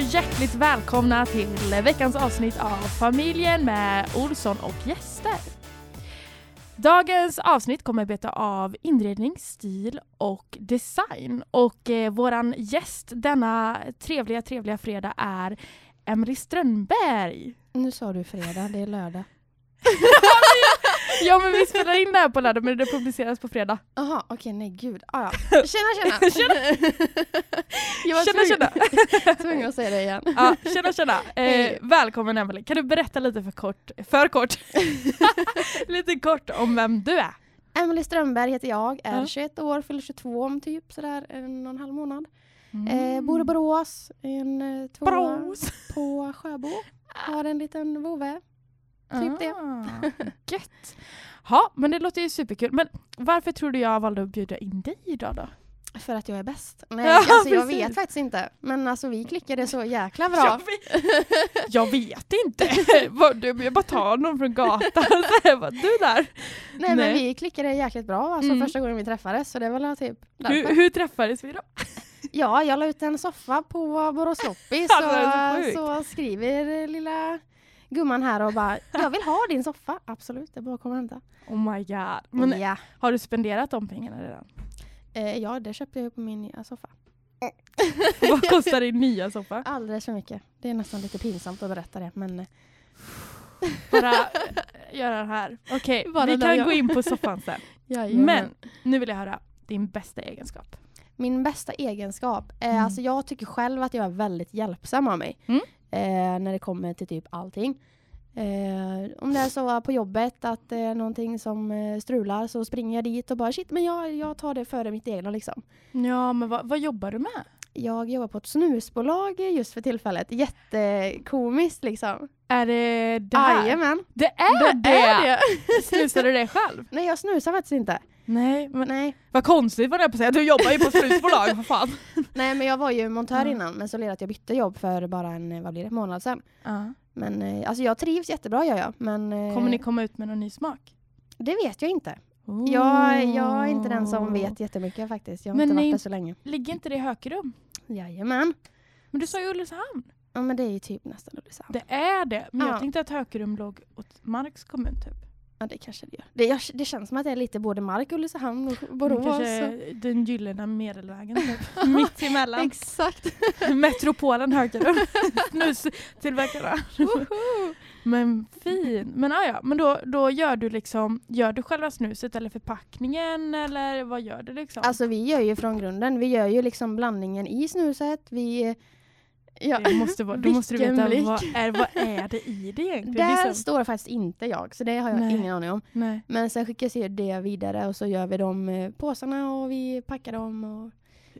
hjärtligt välkomna till veckans avsnitt av Familjen med Olsson och gäster. Dagens avsnitt kommer beta av inredning, stil och design. Och eh, våran gäst denna trevliga, trevliga fredag är Emily Strömberg. Nu sa du fredag, det är lördag. ja men vi spelar in det här på lördag men det publiceras på fredag. Jaha, okej okay, nej gud. Ah, ja. Tjena tjena! tjena Jag var tjena, tjena. tvungen att säga det igen. Ja, tjena tjena! Eh, välkommen Emelie. Kan du berätta lite för kort, för kort, lite kort om vem du är? Emelie Strömberg heter jag, är ja. 21 år, fyller 22 om typ sådär en och en halv månad. Mm. Eh, bor i Borås, en eh, tvåa på Sjöbo. Har en liten vovve. Typ det. Ah, gött. Ja, men det låter ju superkul. Men varför tror du jag valde att bjuda in dig idag då? För att jag är bäst. Nej, ja, alltså, jag vet faktiskt inte. Men alltså vi klickade så jäkla bra. Jag vet, jag vet inte. jag bara tar någon från gatan och säger du där. Nej, Nej, men vi klickade jäkligt bra alltså, mm. första gången vi träffades. Så det var typ hur, hur träffades vi då? Ja, jag la ut en soffa på Borås Loppis så, så skriver lilla gumman här och bara jag vill ha din soffa. Absolut, det är bara att komma och hämta. Oh my god. Men ja. har du spenderat de pengarna redan? Eh, ja, det köpte jag på min nya soffa. Vad kostar din nya soffa? Alldeles för mycket. Det är nästan lite pinsamt att berätta det, men... Eh. Bara äh, göra det här. Okej, okay, vi kan jag. gå in på soffan sen. men nu vill jag höra din bästa egenskap. Min bästa egenskap? Eh, mm. Alltså jag tycker själv att jag är väldigt hjälpsam av mig. Mm eh, när det kommer till typ allting. Eh, om det är så på jobbet att det är någonting som eh, strular så springer jag dit och bara shit men jag, jag tar det före mitt egna liksom. Ja men vad, vad jobbar du med? Jag jobbar på ett snusbolag just för tillfället. Jättekomiskt liksom. Är det det här? Jajamän. Det är det! Är det. Snusar du det själv? Nej jag snusar faktiskt inte. Nej, men Nej. vad konstigt vad det på att säga. Du jobbar ju på ett snusbolag, för fan. Nej men jag var ju montör mm. innan men så ledde att jag bytte jobb för bara en, vad blir det, månad sedan. Uh. Men eh, alltså jag trivs jättebra gör jag. Men, eh, Kommer ni komma ut med någon ny smak? Det vet jag inte. Jag, jag är inte den som vet jättemycket faktiskt. Jag har men inte varit där så länge. Ligger inte det i Hökerum? Jajamän. Men du sa ju Ulricehamn. Ja men det är ju typ nästan Ulricehamn. Det är det. Men ja. jag tänkte att Hökerum låg åt Marks kommun typ. Ja det kanske det gör. Det, det känns som att det är lite både Mark, Ulricehamn och Borås. Kanske den gyllene medelvägen typ. Mitt emellan. Exakt. Metropolen Hökerum. Snustillverkarna. men fin. Men ah, ja, men då, då gör du liksom, gör du själva snuset eller förpackningen eller vad gör du liksom? Alltså vi gör ju från grunden. Vi gör ju liksom blandningen i snuset. Vi Ja. Det måste vara, då måste du veta vad är, vad är det i det egentligen? Där liksom... står faktiskt inte jag, så det har jag Nej. ingen aning om. Nej. Men sen skickas det vidare och så gör vi de eh, påsarna och vi packar dem. Och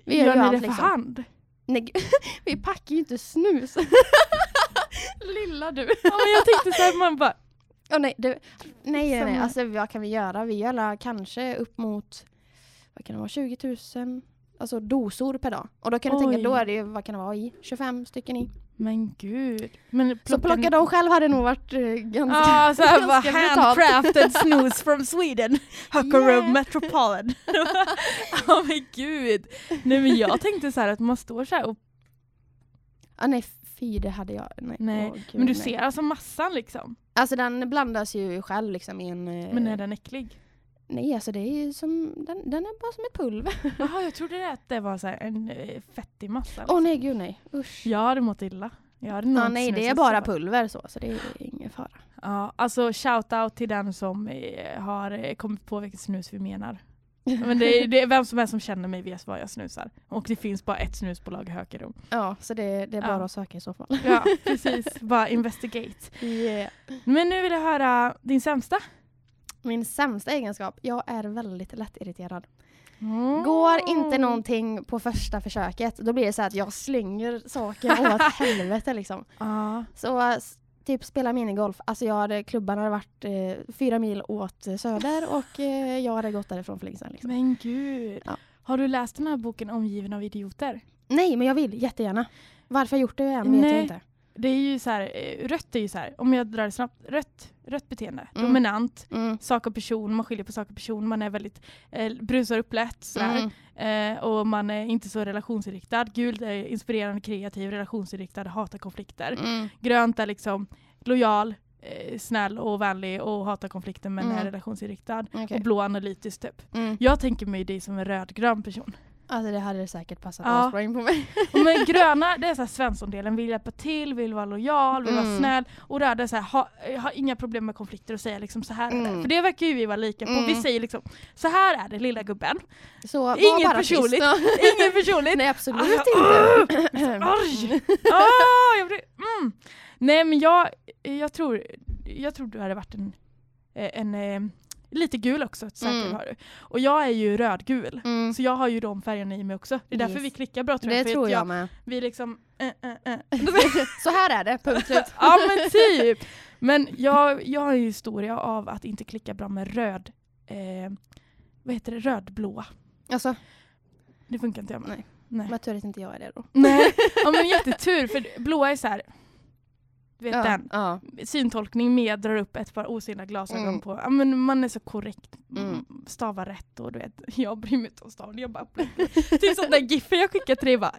vi gör, gör ni allt, det för liksom. hand? Nej, vi packar ju inte snus. Lilla du. ja, men jag tänkte så här, man bara... Oh, nej, det, nej, nej, nej, alltså vad kan vi göra? Vi gör kanske upp mot vad kan det vara, 20 000 alltså dosor per dag. Och då kan du tänka, då är det ju, vad kan det vara i? 25 stycken i. Men gud. Men plocka så plocka dem själv hade nog varit uh, ganska Ja, så här bara handcrafted snooze from Sweden. Huckaroo yeah. Metropolitan. Ja oh, men gud. Nej men jag tänkte så här att man står så här och... Ah, nej fy det hade jag. Nej, nej. Oh, gud, men du nej. ser alltså massan liksom? Alltså den blandas ju själv liksom i en... Uh, men är den äcklig? Nej, alltså det är som, den, den är bara som ett pulver. Jaha, jag trodde att det var så en eh, fettig massa. Åh oh, nej, gud nej. Usch. Jag hade mått illa. Jag hade ja, nej, det är bara pulver så, så det är ingen fara. Ja, alltså shout out till den som eh, har eh, kommit på vilket snus vi menar. Men det är, det är, vem som helst som känner mig vet vad jag snusar. Och det finns bara ett snusbolag i Hökerum. Ja, så det, det är bara ja. att söka i så fall. Ja, precis. bara investigate. Yeah. Men nu vill jag höra din sämsta. Min sämsta egenskap, jag är väldigt lättirriterad. Mm. Går inte någonting på första försöket, då blir det så att jag slänger saker åt helvete liksom. Uh. Så typ spela minigolf, alltså jag hade, klubban hade varit eh, fyra mil åt söder och eh, jag hade gått därifrån för länge sedan. Liksom. Men gud. Ja. Har du läst den här boken Omgiven av idioter? Nej, men jag vill jättegärna. Varför jag gjort det än vet jag inte. Det är ju så här, eh, rött är ju så här, om jag drar det snabbt, rött, rött beteende, Mm. dominant, Mm. sak och person, man skiljer på sak och person, man är väldigt, eh, brusar upp lätt sådär. Mm. Eh, och man är inte så relationsinriktad. Gult är inspirerande, kreativ, relationsinriktad, hatar konflikter. Mm. Grönt är liksom lojal, eh, snäll och vänlig och hatar konflikter men Mm. är relationsinriktad. Okej. Och blå analytisk typ. Mm. Jag tänker mig dig som en rödgrön person. Alltså det hade säkert passat Ja. in på mig. Men gröna det är så här Svenssondelen, vill hjälpa till, vill vara lojal, vill vara Mm. snäll. Och röda är så här, ha, har inga problem med konflikter och säga liksom så här är det. Mm. För det verkar ju vi vara lika på. Mm. Vi säger liksom så här är det lilla gubben. Så Inget personligt. Inget personligt. Nej absolut Ah, inte. Arg! Ah, jag blir, mm. Nej men jag, jag, tror, jag tror du hade varit en, eh, en, eh, lite gul också. Säkert Mm. har du. Och jag är ju rödgul. Mm. Så jag har ju de färgerna i mig också. Det är därför Yes. vi klickar bra tror jag. Det tror att jag med. Vi liksom... Eh, eh, eh. Så här är det, punkt slut. ja men typ! Men jag, jag har en historia av att inte klicka bra med röd... Eh, vad heter det? Rödblåa. Alltså, Det funkar inte jag med. Nej. Nej. vad tur att inte jag är det då. Nej. Ja men jättetur för blåa är så här. Du vet Ja, den. ja. Syntolkning med drar upp ett par osynliga glasögon Mm. på. Ja, men man är så korrekt. Mm. Stavar rätt och du vet, jag bryr mig inte om staven. Jag bara Typ som den giffen jag skickade till dig bara.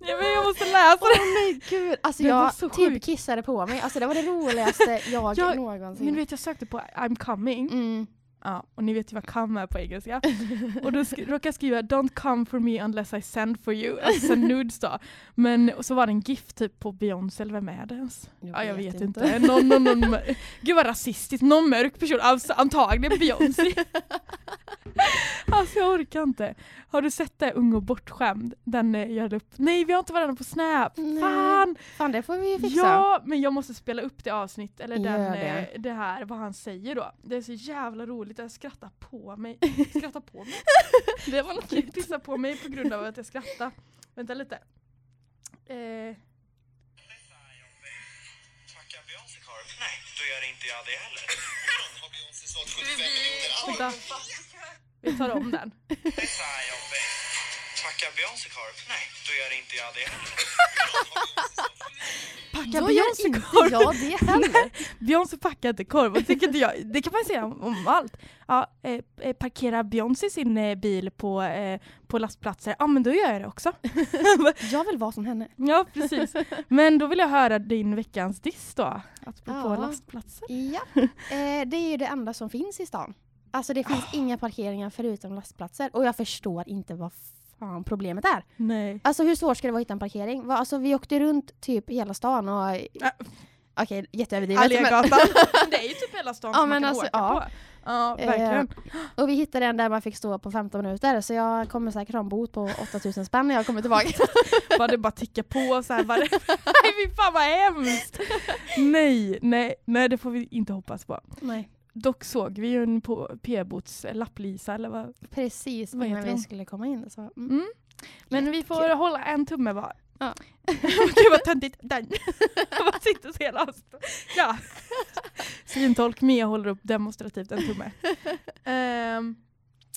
Men jag måste läsa Åh det. nej gud, alltså jag typ kissade på mig. Alltså det var det roligaste jag Jag- någonsin. Men du vet jag sökte på I'm coming. mm. Ja, och ni vet ju vad come är på engelska. och då sk- råkade jag skriva Don't come for me unless I send for you. Alltså nudes då. Men och så var det en gift typ på Beyoncé eller vem är det ens? ja, jag vet inte. Någon, någon, någon, mör- Gud vad rasistiskt. Någon mörk person. Alltså, antagligen Beyoncé. alltså jag orkar inte. Har du sett det Ung och bortskämd? Den eh, jag upp. Nej vi har inte varandra på Snap. Nej. Fan! Fan det får vi ju fixa. Ja, men jag måste spela upp det avsnitt, eller den, det. eh, det här, vad han säger då. Det är så jävla roligt, jag skrattar på mig. Skrattar på mig? det var något Jag pissar på mig på grund av att jag skrattar. Vänta lite. Eh, Smackar Beyoncé korv? Nej, då gör inte jag det heller. Har Beyoncé sålt 75 miljoner vänta. Vi tar om den. Smackar Beyoncé korv? Nej, då gör inte jag det heller. Packa Då Beyoncé gör inte korv. jag det heller. Beyoncé packar inte korv. Och tycker inte jag, det kan man säga om, om allt. Ja, eh, eh, parkerar Beyoncé sin eh, bil på, eh, på lastplatser, ja men då gör jag det också. Jag vill vara som henne. Ja precis. Men då vill jag höra din veckans diss då. Apropå Ja. lastplatser. Ja, eh, det är ju det enda som finns i stan. Alltså det finns inga parkeringar förutom lastplatser och jag förstår inte vad fan problemet är. Nej. Alltså hur svårt ska det vara att hitta en parkering? Va, Alltså vi åkte runt typ hela stan och... Äh. Okej, jätteöverdrivet. men- Allegatan. det är ju typ hela stan Ja, som men man kan alltså, åka ja. på. Ja, Eh, verkligen. Och vi hittade en där man fick stå på 15 minuter så jag kommer säkert ha en bot på 8000 spänn när jag kommer tillbaka. Bara det bara tickar på så här. Bara, nej fy fan vad hemskt! nej, nej, nej det får vi inte hoppas på. Nej. Dock såg vi ju en på p-bots lapplisa eller vad. Precis Vad innan vi skulle komma in. Så, mm. Mm. Men vi får Jättekul. hålla en tumme var. Ja. Gud vad töntigt. Den. Bara sitter så hela. Ja. Syntolk Mia håller upp demonstrativt en tumme. Ehm,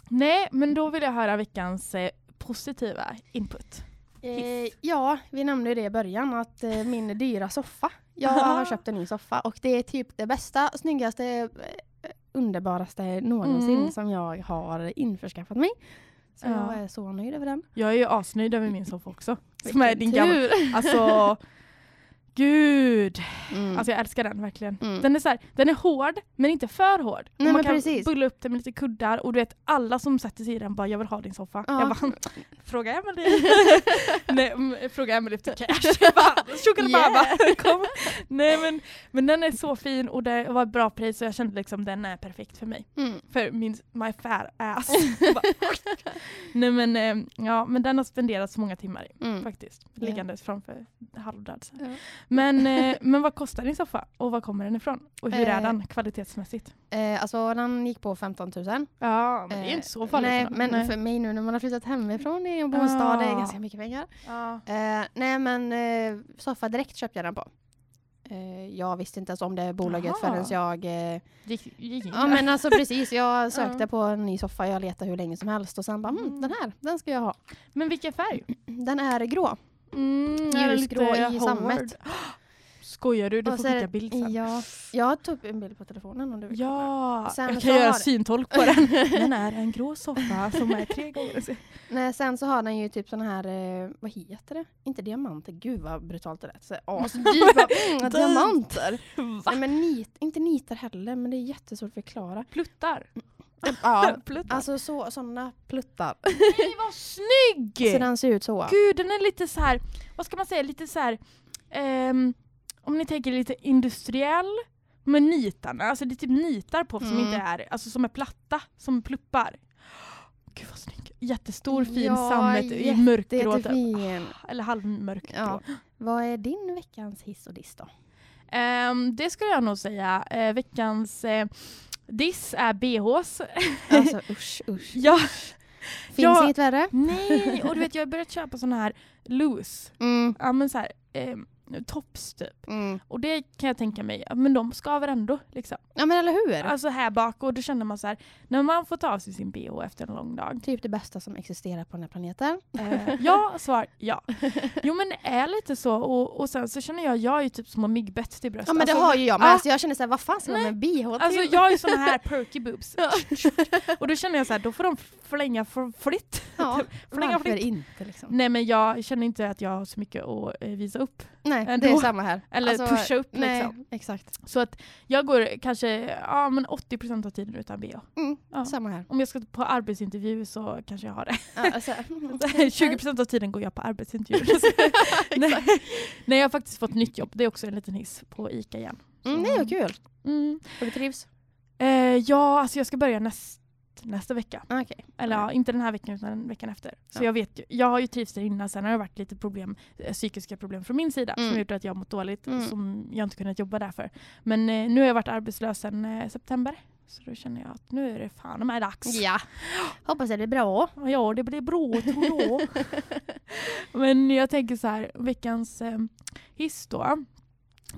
nej, men då vill jag höra veckans eh, positiva input. Eh, ja, vi nämnde det i början att eh, min dyra soffa. Jag har köpt en ny soffa och det är typ det bästa, snyggaste, eh, underbaraste någonsin Mm. som jag har införskaffat mig. Så Ja. jag är så nöjd över den. Jag är ju asnöjd över min soffa också. Som är din Vilken gamla. tur. Alltså, gud. Mm. Alltså jag älskar den verkligen. Mm. Den är, så här, den är hård, men inte för hård. Nej, man kan precis. bulla upp den med lite kuddar och du vet alla som sätter sig i den bara jag vill ha din soffa. Ja. Jag bara fråga Emelie. Nej, mm, fråga Emelie efter cash. Jag bara tjockadababa. Kom. Nej men, men den är så fin och det var ett bra pris och jag kände liksom den är perfekt för mig. Mm. För min my fat ass. Nej men, eh, ja, men den har spenderat så många timmar i Mm. faktiskt. Liggandes framför halvdöd. Ja. Men, eh, men vad kostar din soffa? Och var kommer den ifrån? Och hur är Eh, den kvalitetsmässigt? Eh, alltså den gick på 15 000. Ja, men det är ju Eh, inte så farligt. Nej, men för mig nu när man har flyttat hemifrån i en bostad, det är Ah. ganska mycket pengar. Ja. Eh, nej men eh, soffa direkt köpte jag den på. Eh, jag visste inte ens om det bolaget Jaha. förrän jag... Eh, Gick, gick ja men alltså precis, jag sökte på en ny soffa, jag letade hur länge som helst och sen bara mm, Mm. den här, den ska jag ha. men vilken färg? Den är grå. Mm, Ljusgrå i sammet. Skojar du? Du Och får skicka bild sen. Ja, jag tog upp en bild på telefonen om du vill. Ja, Sen jag kan göra har- syntolk på den. Den är en grå soffa som är tre gånger Nej, sen så har den ju typ såna här, eh, vad heter det? Inte diamanter, gud vad brutalt det lät. Så, mm, diamanter! Nej men nit, inte nitar heller, men det är jättesvårt att förklara. Pluttar. Ja, Pluttar. alltså så, såna pluttar. Nej vad snygg! Så den ser ut så. Gud, den är lite så här, vad ska man säga, lite så här, ehm, om ni tänker lite industriell med nitarna, alltså det är typ nitar på som Mm. inte är, alltså som är platta, som pluppar. Gud vad snygg. Jättestor fin Ja, sammet i mörkgrå. Jättefin. eller halvmörkt Ja. Vad är din veckans hiss och diss då? Ehm, det skulle jag nog säga. Eh, veckans eh, diss är bhs. Alltså usch, usch. ja, Finns Ja. inget värre? nej, och du vet jag har börjat köpa såna här loose, Mm, ja men så här, eh, tops typ. mm. Och det kan jag tänka mig, men de skaver ändå. Liksom. Ja men eller hur? Alltså här bak och då känner man så här, när man får ta av sig sin bh efter en lång dag. Typ det bästa som existerar på den här planeten. Eh, ja, svar ja. Jo men det är lite så och, och sen så känner jag, jag är ju typ små myggbett till bröst. Ja men det Alltså, har ju jag med. ah. Alltså, jag känner såhär, vad fan ska man med bh till? Alltså jag har ju såna här perky boobs. och då känner jag så här, då får de flänga för flitt. ja, flänga varför flitt. inte liksom? Nej men jag känner inte att jag har så mycket att eh, visa upp. Nej, Ändå. det är samma här. Eller Alltså, pusha upp Nej, liksom. exakt. Så att jag går kanske ja, men 80% av tiden utan bh. Mm, Ja. Samma här. Om jag ska på arbetsintervju så kanske jag har det. Ja, alltså, 20% av tiden går jag på arbetsintervju. nej, nej, jag har faktiskt fått nytt jobb. Det är också en liten hiss på ICA igen. mm, Så- nej, vad kul. Mm. Och du trivs? Eh, ja, alltså jag ska börja näst, nästa vecka. Okej. Eller ja, inte den här veckan utan veckan efter. Så Ja. jag vet ju, jag har ju trivts där innan, sen har det varit lite problem, eh, psykiska problem från min sida Mm. som gjort att jag har mått dåligt Mm. som jag inte kunnat jobba därför. Men eh, nu har jag varit arbetslös sedan eh, september. Så då känner jag att nu är det fan med dags. Ja. Hoppas det blir bra. Ja, det blir bra tror jag. Men jag tänker så här, veckans eh, hiss då.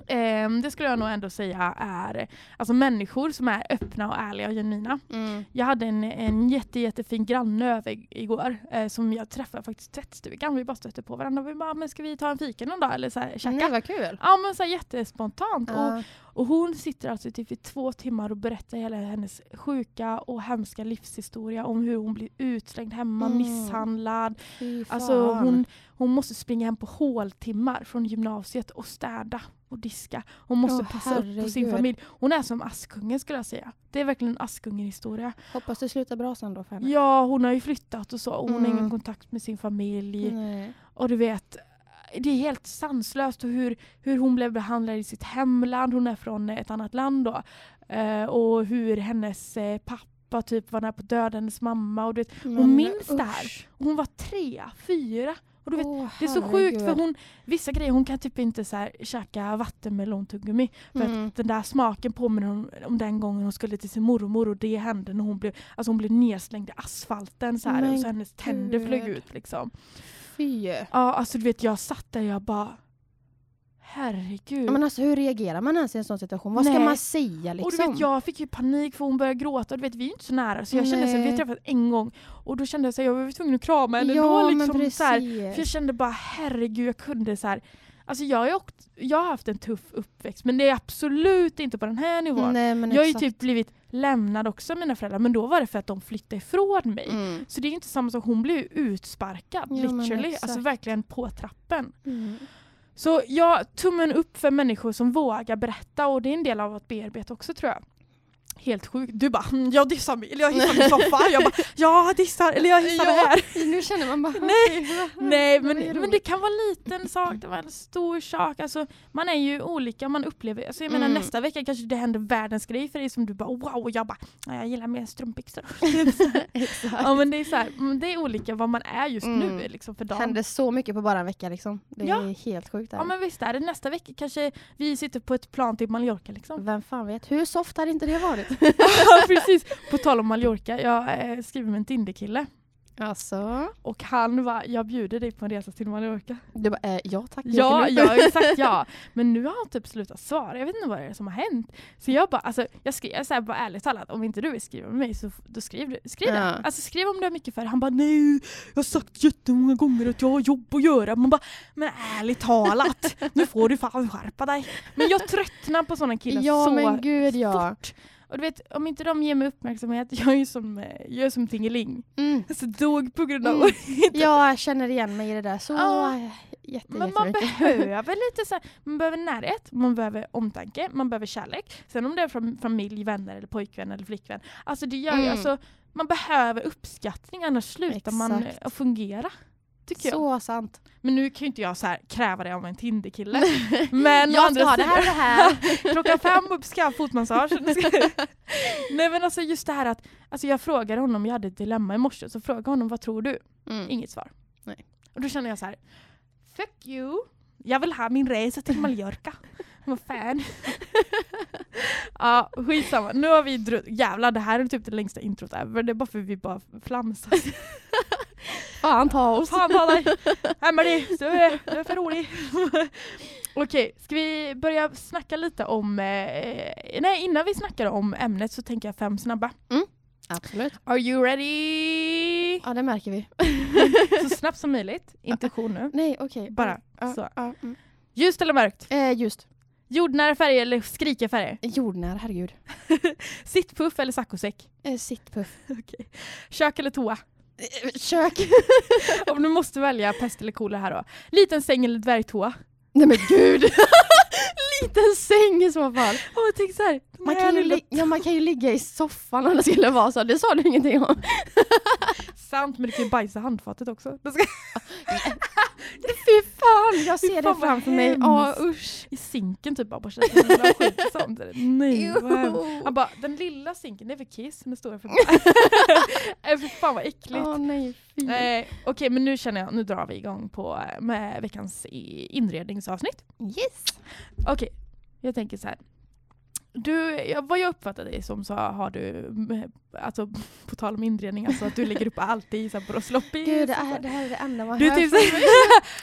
Eh, det skulle jag nog ändå säga är alltså människor som är öppna och ärliga och genuina. Mm. Jag hade en, en jätte, jättefin granne över igår eh, som jag träffade faktiskt i tvättstugan. Vi bara stötte på varandra och vi bara, men ska vi ta en fika någon dag eller så här, käka? Nej, vad kul. Ja men så här jättespontant. Och, Ja. och hon sitter alltså typ i två timmar och berättar hela hennes sjuka och hemska livshistoria om hur hon blir utslängd hemma, Mm. misshandlad. Fy Alltså hon, hon måste springa hem på håltimmar från gymnasiet och städa och diska. Hon måste Åh, passa upp på sin herregud. familj. Hon är som Askungen skulle jag säga. Det är verkligen en Askungen-historia. Hoppas det slutar bra sen då för henne. Ja, hon har ju flyttat och så. Och hon har Mm. ingen kontakt med sin familj. Nej. Och du vet, det är helt sanslöst hur, hur hon blev behandlad i sitt hemland. Hon är från ett annat land då. Eh, och hur hennes eh, pappa typ var nära på döda hennes mamma. Och du vet, Men minns det här. usch. hon var tre, fyra. Och du vet, Åh, det är så sjukt för hon, vissa grejer, hon kan typ inte så här, käka vattenmelontuggummi. För Mm. att den där smaken påminner hon om den gången hon skulle till sin mormor och det hände när hon blev, alltså hon blev nedslängd i asfalten så här, och så hennes tänder flög ut liksom. Fy. Ja alltså du vet jag satt där och jag bara Herregud. Ja, men alltså hur reagerar man ens i en sån situation? Vad ska Nej. man säga liksom? Och du vet jag fick ju panik för hon började gråta och du vet vi är inte så nära så jag kände så här, vi har träffat en gång och då kände jag här, jag var tvungen att krama henne ja, då liksom precis. så här, För jag kände bara herregud jag kunde så här. Alltså jag har, åkt, jag har haft en tuff uppväxt men det är absolut inte på den här nivån. Nej, men jag har ju exakt. typ blivit lämnad också av mina föräldrar men då var det för att de flyttade ifrån mig. Mm. Så det är inte samma sak, hon blev utsparkad Ja, literally. Alltså verkligen på trappen. Mm. Så jag tummen upp för människor som vågar berätta och det är en del av att bearbeta också tror jag. Helt sjukt. Du bara "Mm, jag dissar mig, eller jag hissar min soffa. Jag bara jag dissar, eller jag hissar det Ja. här. Nu känner man bara... Nej, Nej Det men, ju men det kan vara en liten sak, det var en stor sak. Alltså, man är ju olika, man upplever, alltså, jag menar Mm. nästa vecka kanske det händer världens grej för dig som du bara wow och jag bara "Ja, jag gillar mer strumpbyxor. Ja men det är så här, mm, det är olika vad man är just nu Mm. liksom för Det dagen. händer så mycket på bara en vecka liksom. Det är Ja. helt sjukt. Ja Där. men visst är det nästa vecka kanske vi sitter på ett plan till Mallorca liksom. Vem fan vet? Hur soft hade inte det varit? Ja precis, på tal om Mallorca, jag eh, skriver med en Tinder-kille. Alltså. Och han var jag bjuder dig på en resa till Mallorca. Du bara, eh, ja tack. Ja, jag ju sagt ja. Men nu har han typ slutat svara. Jag vet inte vad det är som har hänt. Så jag bara, alltså, jag skrev så här bara ärligt talat, om inte du vill skriva med mig så då skriv, du- skriv det. Ja. Alltså skriv om du har mycket för. Han bara nej, jag har sagt jättemånga gånger att jag har jobb att göra. Man bara, men ärligt talat, nu får du fan skärpa dig. Men jag tröttnar på sådana killar Ja så men gud ja. fort. Och du vet, om inte de ger mig uppmärksamhet, jag är ju som, eh, jag är som Tingeling. Mm. Alltså dog på grund av Mm. Jag känner igen mig i det där så Ja. ja. jätte, Men man behöver lite så här, man behöver närhet, man behöver omtanke, man behöver kärlek. Sen om det är från familj, vänner eller pojkvän eller flickvän. Alltså det gör Mm. alltså, man behöver uppskattning annars slutar man Exakt. att fungera. Tycker jag. Så sant. Men nu kan ju inte jag så här kräva det av en Tinderkille. Men Jag ska ha det här och det här. Klockan fem ska jag ha fotmassage. Nej men alltså just det här att, alltså jag frågade honom, jag hade ett dilemma i morse, så frågade honom vad tror du? Mm. Inget svar. Nej. Och då känner jag så här. Fuck you. Jag vill ha min resa till Mallorca. Vad fan. ja, skitsamma. Nu har vi dro- Jävlar, det här är typ det längsta introt ever. Det är bara för att vi bara flamsar. Fan ta oss. Fan ta dig! Emelie, du är, du är för rolig. Okej, ska vi börja snacka lite om... Eh, nej, innan vi snackar om ämnet så tänker jag fem snabba. Absolut. Are you ready? Ja det märker vi. Så snabbt som möjligt. Intention nu. Nej okej. Bara Ja, så. ja, mm. Ljust eller mörkt? Eh, just. Jordnära färger eller skrikiga färger? Jordnära, herregud. Sittpuff eller saccosäck? Eh, sittpuff. Okej. Kök eller toa? Eh, kök. Om du måste välja pest eller kolera här då. Liten säng eller dvärgtoa? Nej men gud. Liten säng i så fall. Åh, jag tänkte såhär. Man kan, ju ja, man kan ju ligga i soffan om det skulle vara så. Det sa du ingenting om. Sant, men du kan ju bajsa handfatet också. Fy fan, jag ser det framför mig. Ja usch. I sinken typ bara borsta tänderna och skit. Nej. Han bara, den lilla sinken det är för kiss, den stora för Nej fy fan vad äckligt. Åh nej, fy. Nej, Okej men nu känner jag, nu drar vi igång på, med veckans inredningsavsnitt. Yes. Okej, jag tänker så här. Du, vad jag uppfattade dig som så har du, mm, alltså på tal om inredning, alltså att du lägger upp allt i så här bröstloppis. Gud, det, är, det här är det enda man Du hör. typ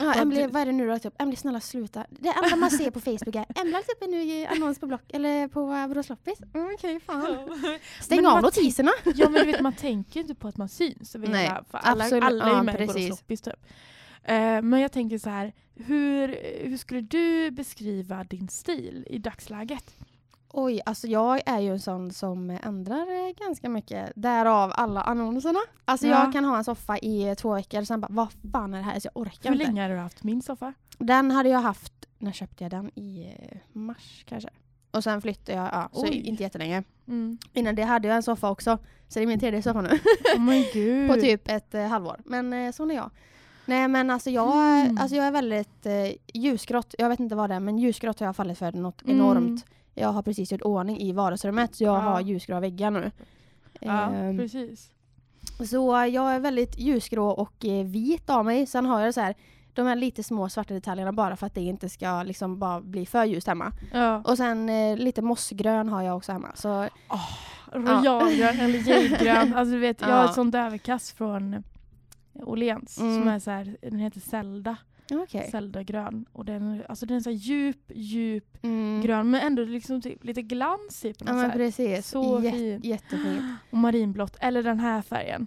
ja, Emily, vad är det nu du har upp? Emily, snälla sluta. Det enda man ser på Facebook är Emily har lagt upp en ny annons på block, eller på uh, Borås Loppis. Mm, Okej, fan. Stäng Men av notiserna. Ja men du vet man tänker inte på att man syns Nej, alla, absolut. alla är Ja, ju med precis. Borås Loppis typ. Eh, men jag tänker så här, hur, hur skulle du beskriva din stil i dagsläget? Oj, alltså jag är ju en sån som ändrar eh, ganska mycket. Därav alla annonserna. Alltså Ja. jag kan ha en soffa i eh, två veckor och sen bara, vad fan är det här? Så jag orkar Hur inte. länge har du haft min soffa? Den hade jag haft, när köpte jag den? I eh, mars kanske. Och sen flyttade jag, ja, så Oj. inte jättelänge. Mm. Innan det hade jag en soffa också. Så det är min tredje soffa nu. Oh på typ ett eh, halvår. Men eh, sån är jag. Nej men alltså jag, Mm. alltså jag är väldigt eh, ljusgrått. Jag vet inte vad det är men ljusgrått har jag fallit för något Mm. enormt. Jag har precis gjort ordning i vardagsrummet så jag Ja. har ljusgrå väggar nu. Ja, Ehm, precis. så jag är väldigt ljusgrå och eh, vit av mig. Sen har jag så här, de här lite små svarta detaljerna bara för att det inte ska liksom bara bli för ljust hemma. Ja. Och sen eh, lite mossgrön har jag också hemma. Så Royalgrön eller jadegrön. Alltså du vet, jag har Ja. ett sånt överkast från Åhléns Mm. som är så här, den heter Zelda. Okej. Zelda-grön. Och den, alltså den är så djup, djup Mm. grön men ändå liksom typ lite glans i på Ja något men sätt. precis. Så Jät- fin. Jättefint. Och marinblått. Eller den här färgen.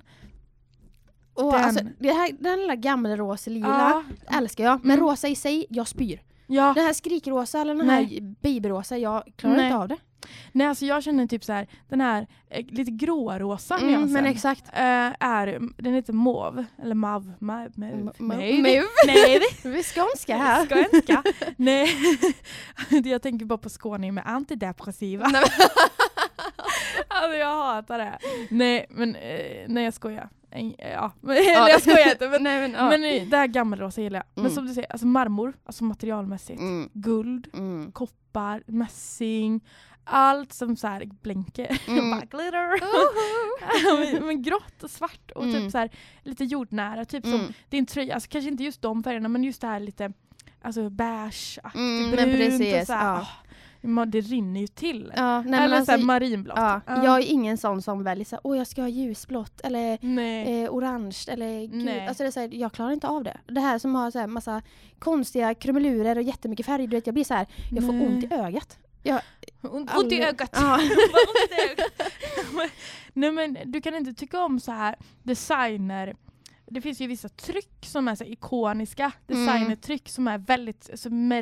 Och Den. alltså, det här, den lilla gammelrosa lila Ja. älskar jag. Men Mm. rosa i sig, jag spyr. ja. Den här skrikrosa eller den Nej. här babyrosa, jag klarar Nej. inte av det. Nej alltså jag känner typ så här, den här eh, lite grårosa Mm, nyansen. men exakt. eh, är, den heter mauve. Eller mav. mav, mav, mav. Nej, Vi är skånska här. Skånska? Nej, jag tänker bara på skåning med antidepressiva. Nej, alltså jag hatar det. Nej men, eh, nej jag skojar. Ja, men, eller jag skojar inte. Men, Nej, men, ja. men eh, det här gammelrosa gillar jag. Men Mm. som du säger, alltså marmor, alltså materialmässigt. Mm, Guld, mm. koppar, mässing. Allt som så här blänker. Mm. Bara glitter. men, men grått och svart och Mm. typ så här lite jordnära. Typ som Mm. din tröja, alltså kanske inte just de färgerna men just det här lite alltså beige-aktigt Mm, brunt och precis, så här, ja. åh, man, det rinner ju till. Ja, nej, eller alltså, marinblått. ja, Ja. Jag är ingen sån som väljer såhär, åh jag ska ha ljusblått eller eh, orange eller. Alltså det är så här, jag klarar inte av det. Det här som har så här massa konstiga krumelurer och jättemycket färg, du vet jag blir så här, jag får Nej. ont i ögat. Jag, Ont, ont i ögat. Ja. Nej men du kan inte tycka om så här designer det finns ju vissa tryck som är så ikoniska Mm. designertryck som är väldigt,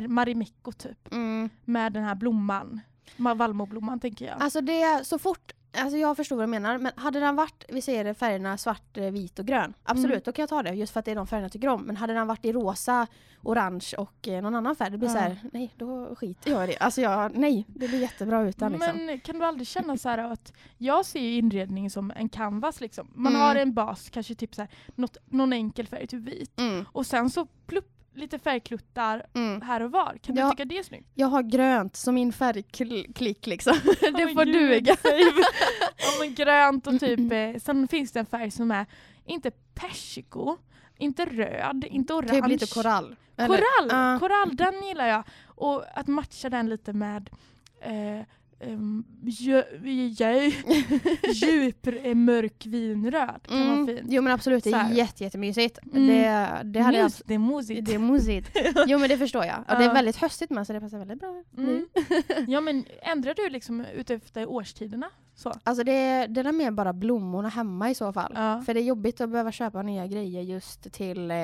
Marimekko typ. mm. Med den här blomman. Ma- Vallmoblomman tänker jag. Alltså det är så fort, alltså jag förstår vad du menar, men hade den varit, vi säger färgerna svart, eh, vit och grön, absolut Mm. då kan jag ta det just för att det är de färgerna jag tycker om. Men hade den varit i rosa, orange och eh, någon annan färg, det blir Ja. så här, nej då skiter jag i det. Alltså jag, nej, det blir jättebra utan liksom. Men kan du aldrig känna så här att jag ser ju inredning som en canvas liksom. Man Mm. har en bas, kanske typ så här, något, någon enkel färg, typ vit. Mm, Och sen så plupp, lite färgkluttar mm. här och var. Kan Ja. du tycka det är snyggt? Jag har grönt som min färgklick liksom. det får duga. ja men grönt och typ, eh, sen finns det en färg som är inte persiko, inte röd, inte orange. Typ lite korall. eller? Korall! Ja. Korall, den gillar jag. Och att matcha den lite med eh, um, jö, jö, djup kan Mm. vara fint. Jo men absolut, det är jätte, jättemysigt. Mm. Det, det hade jag Mus, det är mosigt. Det är musigt. Jo men det förstår jag. Och det Ja. är väldigt höstigt med så det passar väldigt bra nu. Mm. ja men ändrar du liksom utefter årstiderna? Så. Alltså det, det är mer bara blommorna hemma i så fall. Ja. För det är jobbigt att behöva köpa nya grejer just till eh,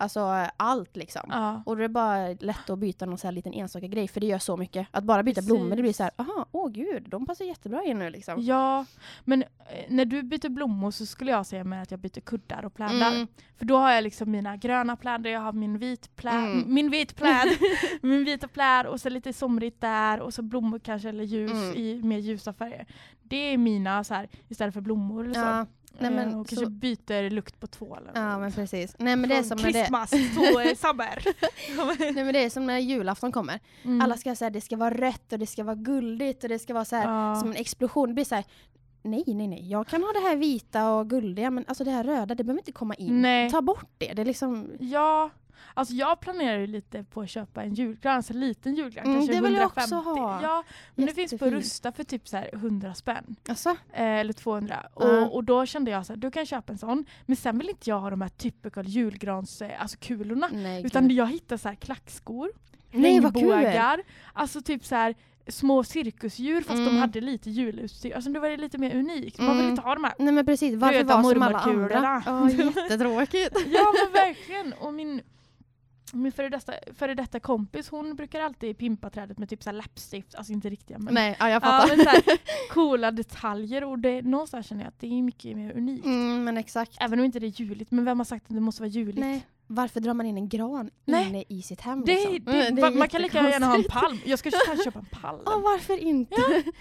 alltså allt liksom. Ja. Och då är det bara lätt att byta någon så här liten enstaka grej för det gör så mycket. Att bara byta Precis. blommor det blir så här, aha, åh gud, de passar jättebra in nu liksom. ja, men eh, när du byter blommor så skulle jag säga med att jag byter kuddar och plädar. Mm. För då har jag liksom mina gröna pläder, jag har min vit pläd, Mm. min vit pläd, min vita pläd och så lite somrigt där och så blommor kanske eller ljus Mm. i mer ljusa färger. Det är mina så här istället för blommor eller så. Ja, nej, men Eh, och så- kanske byter lukt på tvål. eller ja men precis. Nej men det är som när det, Christmas to eh, summer. nej, men det är som när julafton kommer. Mm. Alla ska säga det ska vara rött och det ska vara guldigt och det ska vara så här Ja. som en explosion. Det blir så här, nej nej nej, jag kan ha det här vita och guldiga men alltså det här röda det behöver inte komma in. Nej. Ta bort det. Det är liksom Ja, alltså jag planerar ju lite på att köpa en julgran, alltså en liten julgran, Mm, kanske det vill jag 150. också ha. Ja, men det finns på Jättefin. Rusta för typ så här 100 spänn. Alltså, Eh, eller 200. Ja. Och, och då kände jag så här, du kan köpa en sån. Men sen vill inte jag ha de här typical julgrans, eh, alltså kulorna. nej. Utan jag hittar så här klackskor, nej regnbågar, alltså typ så här små cirkusdjur fast de Mm. hade lite julutstyr. Alltså det var lite mer unikt. Man vill Mm. inte ha de här. Nej men precis, varför vara som alla andra? Ja, jättetråkigt. Ja men verkligen. Och min, min före detta, före detta kompis hon brukar alltid pimpa trädet med typ så läppstift, alltså inte riktiga men, nej, ja jag ja, fattar. men så här, coola detaljer och det, någonstans känner jag att det är mycket mer unikt. Mm, men exakt. Även om inte det är juligt, men vem har sagt att det måste vara juligt? Nej. Varför drar man in en gran Nej. inne i sitt hem? Det, liksom? det, Mm, va- man kan lika gärna ha en palm. Jag ska kanske köpa en palm. Ja, varför inte?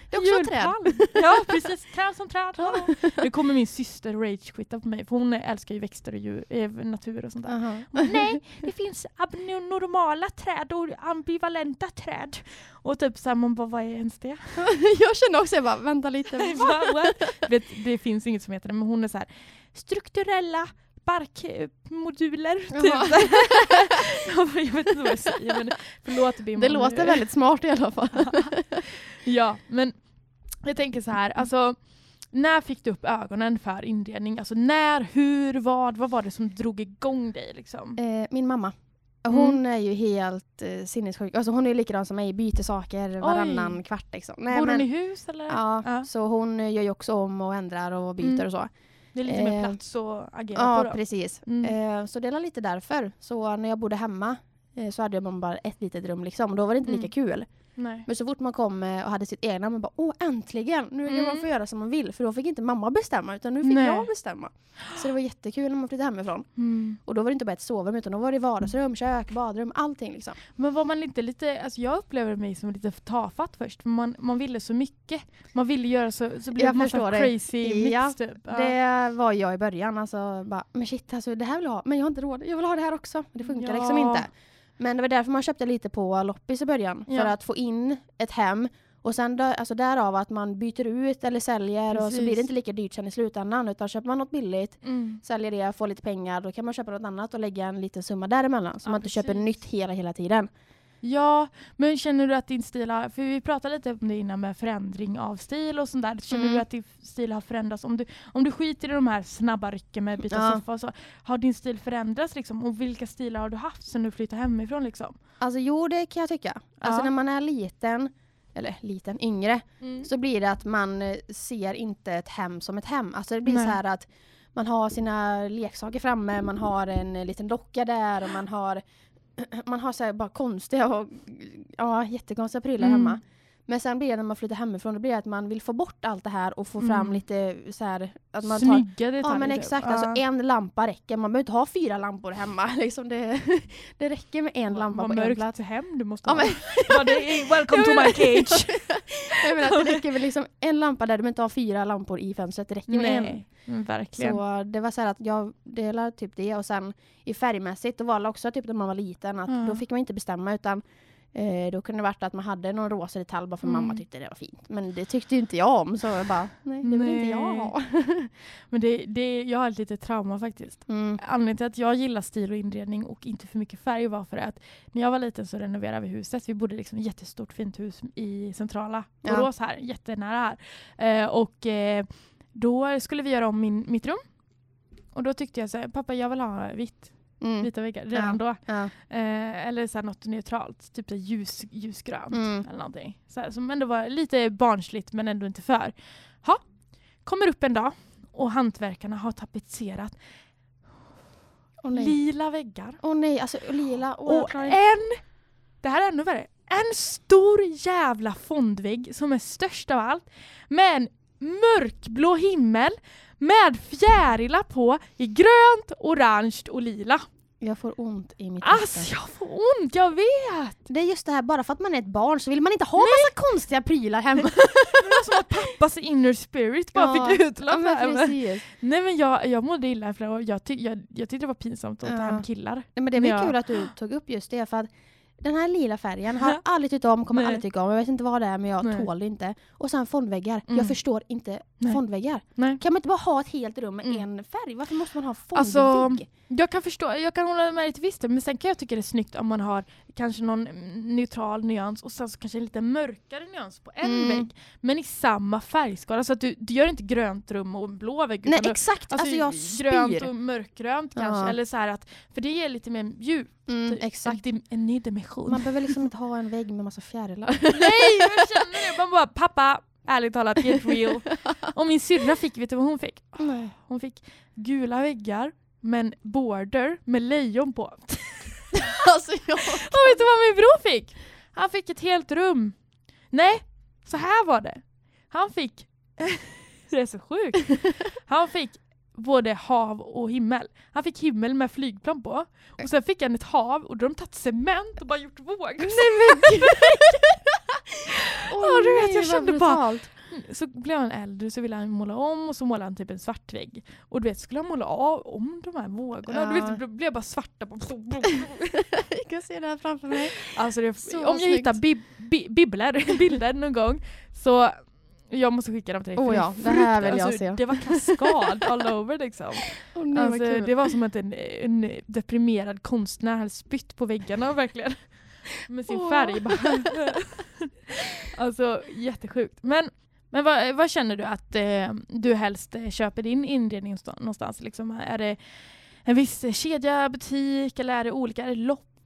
det är också ett träd. Ja precis, träd som träd. Nu kommer min syster ragequitta på mig för hon älskar ju växter och djur, eh, natur och sånt där. Hon bara, Nej, det finns abnormala träd och ambivalenta träd. Och typ såhär, man bara vad är ens det? jag känner också, jag bara vänta lite. Det, det finns inget som heter det men hon är så här strukturella barkmoduler. Typ. Jag vet inte vad jag säger men förlåt Bim. Det låter väldigt smart i alla fall. Ja, men jag tänker så här, alltså när fick du upp ögonen för inredning? Alltså när, hur, vad, vad var det som drog igång dig liksom? Eh, min mamma. Hon är ju helt eh, sinnessjuk. Alltså hon är likadan som mig, byter saker varannan kvart liksom. Nej, Bor men, hon i hus eller? Ja, Ja. så hon gör ju också om och ändrar och byter Mm. och så. Det är lite mer Eh, plats att agera Ja, på då. precis. Mm. Eh, så det är lite därför. Så när jag bodde hemma eh, så hade man bara ett litet rum liksom. Då var det inte lika Mm. kul. Nej. Men så fort man kom eh, och hade sitt egna, man bara åh äntligen! Nu kan man Mm. få göra som man vill. För då fick inte mamma bestämma utan nu fick Nej. jag bestämma. Så det var jättekul när man flyttade hemifrån. Mm. Och då var det inte bara ett sovrum utan då var det vardagsrum, kök, badrum, allting liksom. Men var man inte lite, alltså jag upplever mig som lite tafatt först. För man, man ville så mycket. Man ville göra så, så blev Jag det massa förstår det. crazy mix Ja, typ. Ja. Det var jag i början. Alltså, bara, men shit, alltså, det här vill jag ha. Men jag har inte råd. Jag vill ha det här också. Det funkar Ja. liksom inte. Men det var därför man köpte lite på loppis i början. Ja. För att få in ett hem. Och sen dö, alltså därav att man byter ut eller säljer och så Precis. blir det inte lika dyrt sen i slutändan. Utan köper man något billigt, Mm. säljer det, får lite pengar, då kan man köpa något annat och lägga en liten summa däremellan. Så Ja, man inte köper precis. nytt hela, hela tiden. Ja, men känner du att din stil har, för vi pratade lite om det innan med förändring av stil och sånt där. Känner Mm. du att din stil har förändrats? Om du, om du skiter i de här snabba rycken med byta Ja. soffa och så, har din stil förändrats liksom? Och vilka stilar har du haft sen du flyttade hemifrån liksom? Alltså jo, det kan jag tycka. Alltså Ja. när man är liten, eller liten, yngre, Mm. så blir det att man eh, ser inte ett hem som ett hem. Alltså det blir Nej. så här att man har sina leksaker framme, man har en eh, liten docka där och man har man har så här bara konstiga och ja, jättekonstiga prylar Mm. hemma. Men sen blir det när man flyttar hemifrån, det blir det att man vill få bort allt det här och få fram Mm. lite så här att man tar Snygga detaljer. Ja men typ. exakt, Ja. alltså en lampa räcker. Man behöver inte ha fyra lampor hemma. Liksom det, det räcker med en lampa Vad på en plats. hem du måste Ja, ha. det welcome to my cage. jag menar, det räcker med liksom en lampa där du inte har fyra lampor i fönstret. Det räcker med en. Nej, men verkligen. Så det var så att jag delade typ det och sen i färgmässigt, då var det också typ när man var liten att Ja. då fick man inte bestämma utan eh, då kunde det varit att man hade någon rosa detalj bara för Mm. mamma tyckte det var fint. Men det tyckte inte jag om så jag bara, nej det vill inte jag Nej. ha. Men det, det, jag har ett litet trauma faktiskt. Mm. Anledningen till att jag gillar stil och inredning och inte för mycket färg var för att när jag var liten så renoverade vi huset. Vi bodde liksom i ett jättestort fint hus i centrala Ja. Borås här, jättenära här. Eh, och eh, då skulle vi göra om min, mitt rum. Och då tyckte jag så här, pappa jag vill ha vitt, Mm. vita väggar redan då. Ja. Eh, eller så här något neutralt, typ ljus, ljusgrönt Mm. eller någonting. Så här, som ändå var lite barnsligt men ändå inte för. Ha, kommer upp en dag och hantverkarna har tapetserat nej. lila väggar. Åh nej, alltså lila. Jag Och en, det här är ännu värre, en stor jävla fondvägg som är störst av allt med en mörkblå himmel med fjärilar på i grönt, orange och lila. Jag får ont i mitt Alltså hjärta. jag får ont, jag vet! Det är just det här, bara för att man är ett barn så vill man inte ha massa konstiga prylar hemma. Det var som att pappas inner spirit bara Ja, fick utlopp Ja, här. Men-. Nej men jag, jag mådde illa för jag, jag, ty, jag, jag tyckte det var pinsamt att ta Ja. hem killar. Nej, men det var kul att du tog upp just det för att den här lila färgen har jag aldrig tyckt om, kommer Nej. aldrig tycka om. Jag vet inte vad det är men jag Nej. tål det inte. Och sen fondväggar. Mm. Jag förstår inte Nej. fondväggar. Nej. Kan man inte bara ha ett helt rum med Mm. en färg? Varför måste man ha fondvägg? Alltså, Jag kan förstå, jag kan hålla med dig till viss del, men sen kan jag tycka det är snyggt om man har kanske någon neutral nyans och sen så kanske en lite mörkare nyans på en Mm. vägg. Men i samma färgskala, så att du, du gör inte grönt rum och en blå vägg. Nej utan du- exakt, alltså, jag grönt spyr. och mörkgrönt Ja. kanske, eller så här att, för det ger lite mer djup. Mm, exakt. En, ny dimension. Man behöver liksom inte ha en vägg med massa fjärilar. Nej, jag känner det! Man bara, pappa, ärligt talat, get real. Och min syrra fick, vet du vad hon fick? Nej. Hon fick gula väggar, men border med lejon på. alltså jag... Och vet du vad min bror fick? Han fick ett helt rum. Nej, så här var det. Han fick, det är så sjukt, han fick både hav och himmel. Han fick himmel med flygplan på och sen fick han ett hav och då har de tagit cement och bara gjort vågor. Nej men gud! Ja, du vet, jag kände bara-. Så blev han äldre så ville han måla om och så målade han typ en svart vägg. Och du vet, skulle han måla av om de här vågorna. Ja. Du vet, det blev bara svarta. På. Jag kan se det här framför mig. Alltså det, om jag snyggt. hittar bib, bi, bilder någon gång så jag måste skicka dem till dig. Oh ja, det här vill jag alltså, se. Det var kaskad all over liksom. Oh, nej, Alltså, det var som att en, en deprimerad konstnär hade spytt på väggarna verkligen. Med sin Åh. färg bara. alltså jättesjukt. Men, men vad, vad känner du att eh, du helst eh, köper din inredning någonstans- Liksom? Är det en viss kedja, butik eller är det olika? Är det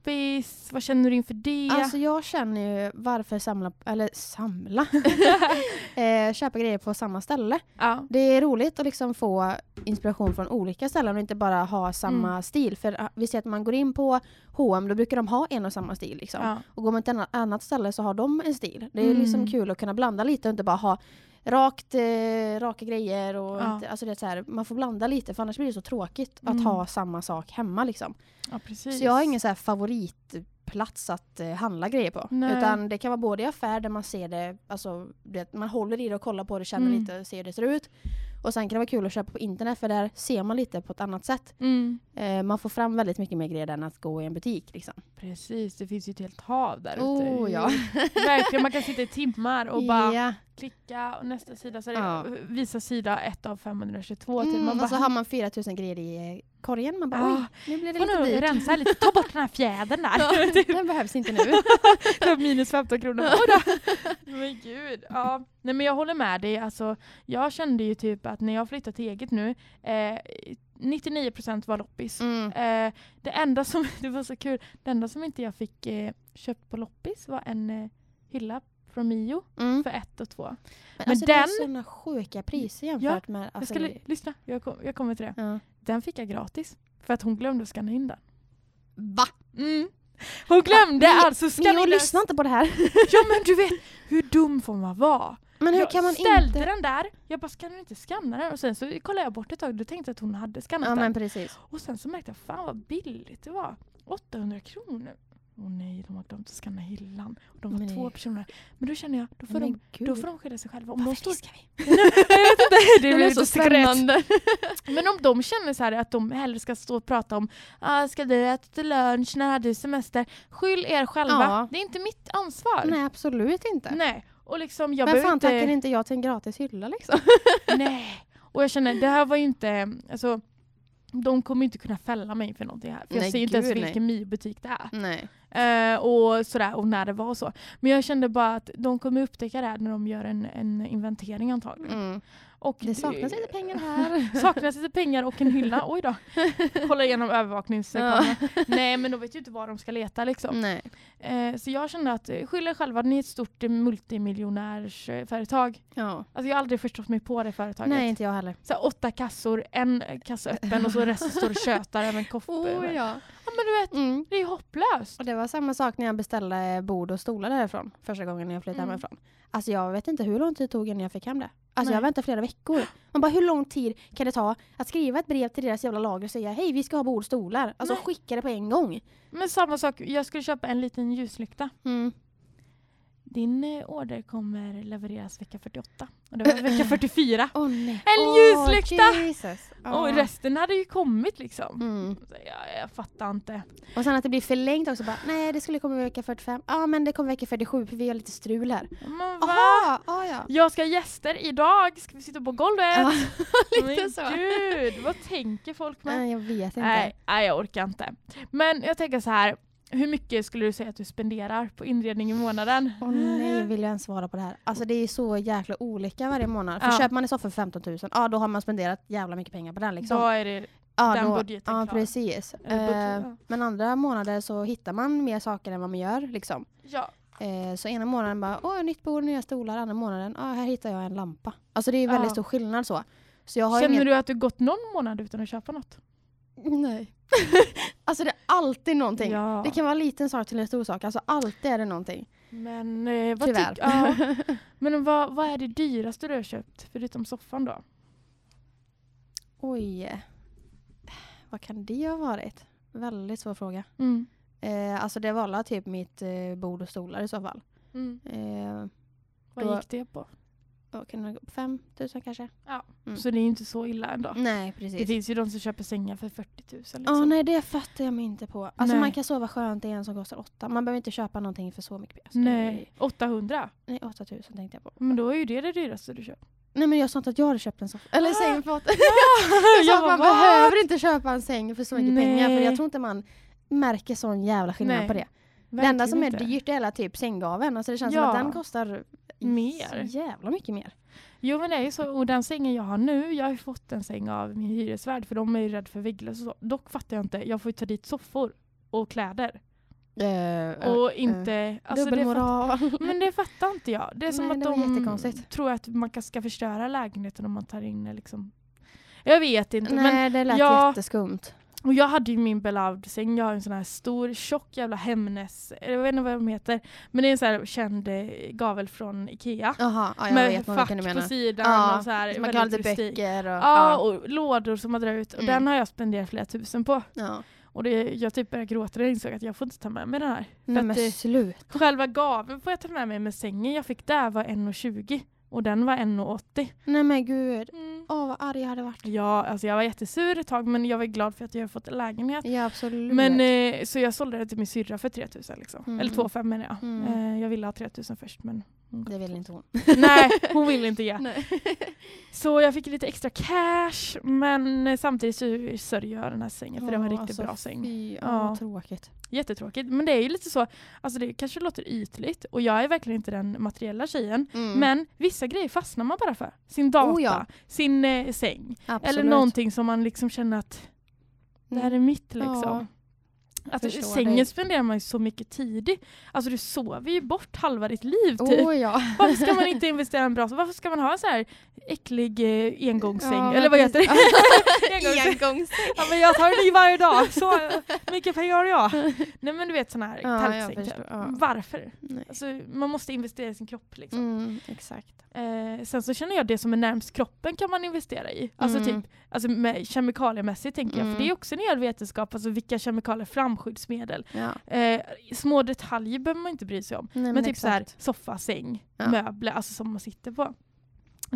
loppis? Vad känner du inför det? Alltså jag känner ju varför samla, eller samla, eh, köpa grejer på samma ställe. ja. Det är roligt att liksom få inspiration från olika ställen och inte bara ha samma Mm. stil. För ah, vi ser att man går in på H&M då brukar de ha en och samma stil. Liksom. Ja. Och går man till ett annat ställe så har de en stil. Det är Mm. liksom kul att kunna blanda lite och inte bara ha rakt, eh, raka grejer. Och Ja. inte, alltså det är så här, man får blanda lite för annars blir det så tråkigt att Mm. ha samma sak hemma. Liksom. ja, precis. Så jag har ingen så favoritplats att eh, handla grejer på. Nej. Utan det kan vara både i affär där man ser det, alltså det, man håller i det och kollar på det, känner Mm. lite och ser hur det ser ut. Och sen kan det vara kul att köpa på internet för där ser man lite på ett annat sätt. Mm. Eh, man får fram väldigt mycket mer grejer än att gå i en butik. Liksom. Precis, det finns ju ett helt hav där ute. Oh, ja. Verkligen, man kan sitta i timmar och bara Ja. klicka och nästa sida så det Ja. visa sida 1 av 522 till. Mm, Man och bara, så har man 4000 grejer i korgen. Man bara Ah, oj, nu blir det lite nog dyrt. rensa lite, ta bort den här fjädern där. Ja, den behövs inte nu. Typ Minus 15 kronor. Men gud. Ja. Nej men jag håller med dig. Alltså, jag kände ju typ att när jag flyttade till eget nu, eh, 99% var loppis. Mm. Eh, det enda som, det var så kul, det enda som inte jag fick eh, köpt på loppis var en eh, hylla från Mio Mm. för ett och två. Men, Men alltså, det är den- sådana sjuka priser jämfört med... jag Alltså, ska det- li- lyssna, jag, kom, jag kommer till det. ja. Den fick jag gratis. För att hon glömde att scanna in den. Va? Mm. Hon glömde Ni- alltså scanna in den. lyssna inte på det här. Ja men du vet, hur dum får man vara? Men hur jag kan man ställde inte... den där, jag bara ska du inte scanna den? Och sen så kollade jag bort ett tag och tänkte att hon hade scannat Ja den. men precis. Och sen så märkte jag, fan vad billigt det var. 800 kronor. Åh nej, de har glömt att scanna hyllan. Och de var Men två personer. Men då känner jag, då får, Men de, då får de skylla sig själva. Om de Varför står... riskar vi? jag vet inte, det blir så spännande. Men om de känner så här att de hellre ska stå och prata om ah, ska du äta till lunch, när har du semester? Skyll er själva. Ja. Det är inte mitt ansvar. Nej absolut inte. Nej. Och liksom, jag men fan inte... tackar inte jag till en gratis hylla liksom? Nej. Och jag känner, det här var ju inte... Alltså, de kommer inte kunna fälla mig för någonting här. För jag Nej, ser inte ens gud, nej. vilken Mio-butik det är. Nej. Eh, och sådär, och när det var så. Men jag kände bara att de kommer upptäcka det här när de gör en, en inventering antagligen. Mm. Och Det saknas lite pengar här. Saknas lite pengar och en hylla. Oj då. Kolla igenom övervakningskameran. Nej men de vet ju inte var de ska leta liksom. Eh, så jag kände att eh, skyll er själva, ni är ett stort eh, multimiljonärsföretag. Ja. Alltså jag har aldrig förstått mig på det företaget. Nej inte jag heller. Så åtta kassor, en kassa öppen och så resten står och tjötar över en kopp. Oh, ja. Ja. men du vet, Mm. det är hopplöst. Och det var samma sak när jag beställde bord och stolar därifrån första gången jag flyttade Mm. hemifrån. Alltså jag vet inte hur lång tid det tog innan jag fick hem det. Alltså Nej. jag väntade flera veckor. Man bara hur lång tid kan det ta att skriva ett brev till deras jävla lager och säga hej vi ska ha bord och stolar. Alltså Nej. skicka det på en gång. Men samma sak, jag skulle köpa en liten ljuslykta. Mm. Din eh, order kommer levereras vecka 48. Och det var vecka 44. Åh nej. En Åh, ljuslykta! Ja. Och resten hade ju kommit liksom. Mm. Så jag, jag fattar inte. Och sen att det blir förlängt också. Bara, nej det skulle komma vecka 45. Ja men det kommer vecka 47 för vi har lite strul här. Men va? Jaha, ah, ja. Jag ska ha gäster idag, ska vi sitta på golvet? ja. lite Men så. gud, vad tänker folk med? Nej jag vet inte. Nej, nej, jag orkar inte. Men jag tänker så här. Hur mycket skulle du säga att du spenderar på inredning i månaden? Åh nej, vill jag ens svara på det här? Alltså det är så jäkla olika varje månad. För Ja. köper man en soffa för 15 000, ja då har man spenderat jävla mycket pengar på den liksom. Då är det ja, den då, budgeten Ja, klar. precis. Budget, Eh, ja. men andra månader så hittar man mer saker än vad man gör liksom. Ja. Eh, så ena månaden bara, åh nytt bord, nya stolar. Andra månaden, ja här hittar jag en lampa. Alltså det är väldigt Ja. stor skillnad så. Så jag har Känner ingen... du att du gått någon månad utan att köpa något? Nej. alltså det är alltid någonting. Ja. Det kan vara en liten sak till en stor sak. Alltså alltid är det någonting. Men eh, vad, tyck, ja. Men vad, vad är det dyraste du har köpt förutom soffan då? Oj. Vad kan det ha varit? Väldigt svår fråga. Mm. Eh, alltså det var alla typ mitt eh, bord och stolar i så fall. Mm. Eh, Vad gick det på? Vad kan det gå? 5 000 kanske? Ja. Mm. Så det är inte så illa ändå. Nej Det precis. finns ju de som köper sängar för 40 000. Liksom. Ja nej det fattar jag mig inte på. Alltså Nej. man kan sova skönt i en som kostar 8. Man behöver inte köpa någonting för så mycket pengar. Så det Nej, 800? är- Nej 8 000 tänkte jag på. Men då är ju det det dyraste du köper. Nej men jag sa inte att jag hade köpt en soffa. Eller Ah. säng för 8 Jag sa att man bara, behöver inte köpa en säng för så mycket pengar. För Nej. jag tror inte man märker sån jävla skillnad Nej, på det. Det enda som är Verkligen inte. dyrt är hela typ sänggaveln. Alltså det känns Ja. som att den kostar Mer. så jävla mycket mer. Jo men det är ju så, och den sängen jag har nu, jag har ju fått en säng av min hyresvärd för de är ju rädda för vägglöss och så. Dock fattar jag inte, jag får ju ta dit soffor och kläder. Uh, och inte... alltså det fatt- Dubbelmoral. men det fattar inte jag. Det är som Nej, att det var de jättekonstigt. tror att man kan- ska förstöra lägenheten om man tar in liksom... Jag vet inte. Men, Nej det lät jag- jätteskumt. Och jag hade ju min beloved säng, jag har en sån här stor tjock jävla Hemnes, jag vet inte vad de heter. Men det är en sån här känd eh, gavel från Ikea. Jaha, ja, med fack på sidan Ja, och så här. Man kan ha lite böcker och... Ja, och lådor som man drar ut. Och Mm. den har jag spenderat flera tusen på. ja. Och det, jag typ började gråta när jag insåg att jag får inte ta med mig den här. Nej men det, slut. själva gaveln får jag ta med mig, men sängen jag fick där var 1,20 och den var 1,80. Nej men gud. Mm. Åh vad arg jag hade varit. Ja, alltså jag var jättesur ett tag men jag var glad för att jag har fått en lägenhet. Ja absolut. Men, eh, så jag sålde den till min syrra för 3000 liksom. Mm. Eller 2 5 menar jag. Mm. Eh, jag ville ha 3000 först men Det vill inte hon. Nej, hon vill inte ge. Nej. Så jag fick lite extra cash men samtidigt så sörjer jag den här sängen för det var en riktigt alltså, bra säng. Fy, ja. tråkigt. Jättetråkigt. Men det är ju lite så, alltså det kanske låter ytligt och jag är verkligen inte den materiella tjejen. Mm. Men vissa grejer fastnar man bara för. Sin data, Oh ja. sin eh, säng. Absolut. Eller någonting som man liksom känner att det här är mitt liksom. Ja. Att Förstår sängen dig. spenderar man ju så mycket tid i. Alltså du sover ju bort halva ditt liv typ. Oh, ja. Varför ska man inte investera i en bra Varför ska man ha en så här äcklig eh, engångssäng? Ja, Eller vad heter det? precis. Engångssäng. Ja, men jag tar en ny varje dag. Så mycket pengar har jag. Nej men du vet sån här Ja, förstår. typ. Varför? Nej. Alltså, man måste investera i sin kropp liksom. Mm, exakt. Eh, sen så känner jag det som är närmst kroppen kan man investera i. Alltså Mm. typ alltså med kemikaliemässigt tänker jag. Mm. För det är också en hel vetenskap. Alltså vilka kemikalier, flamskyddsmedel. Ja. Eh, små detaljer behöver man inte bry sig om. Nej, Men, typ så här, soffa, säng, Ja. möbler, alltså som man sitter på.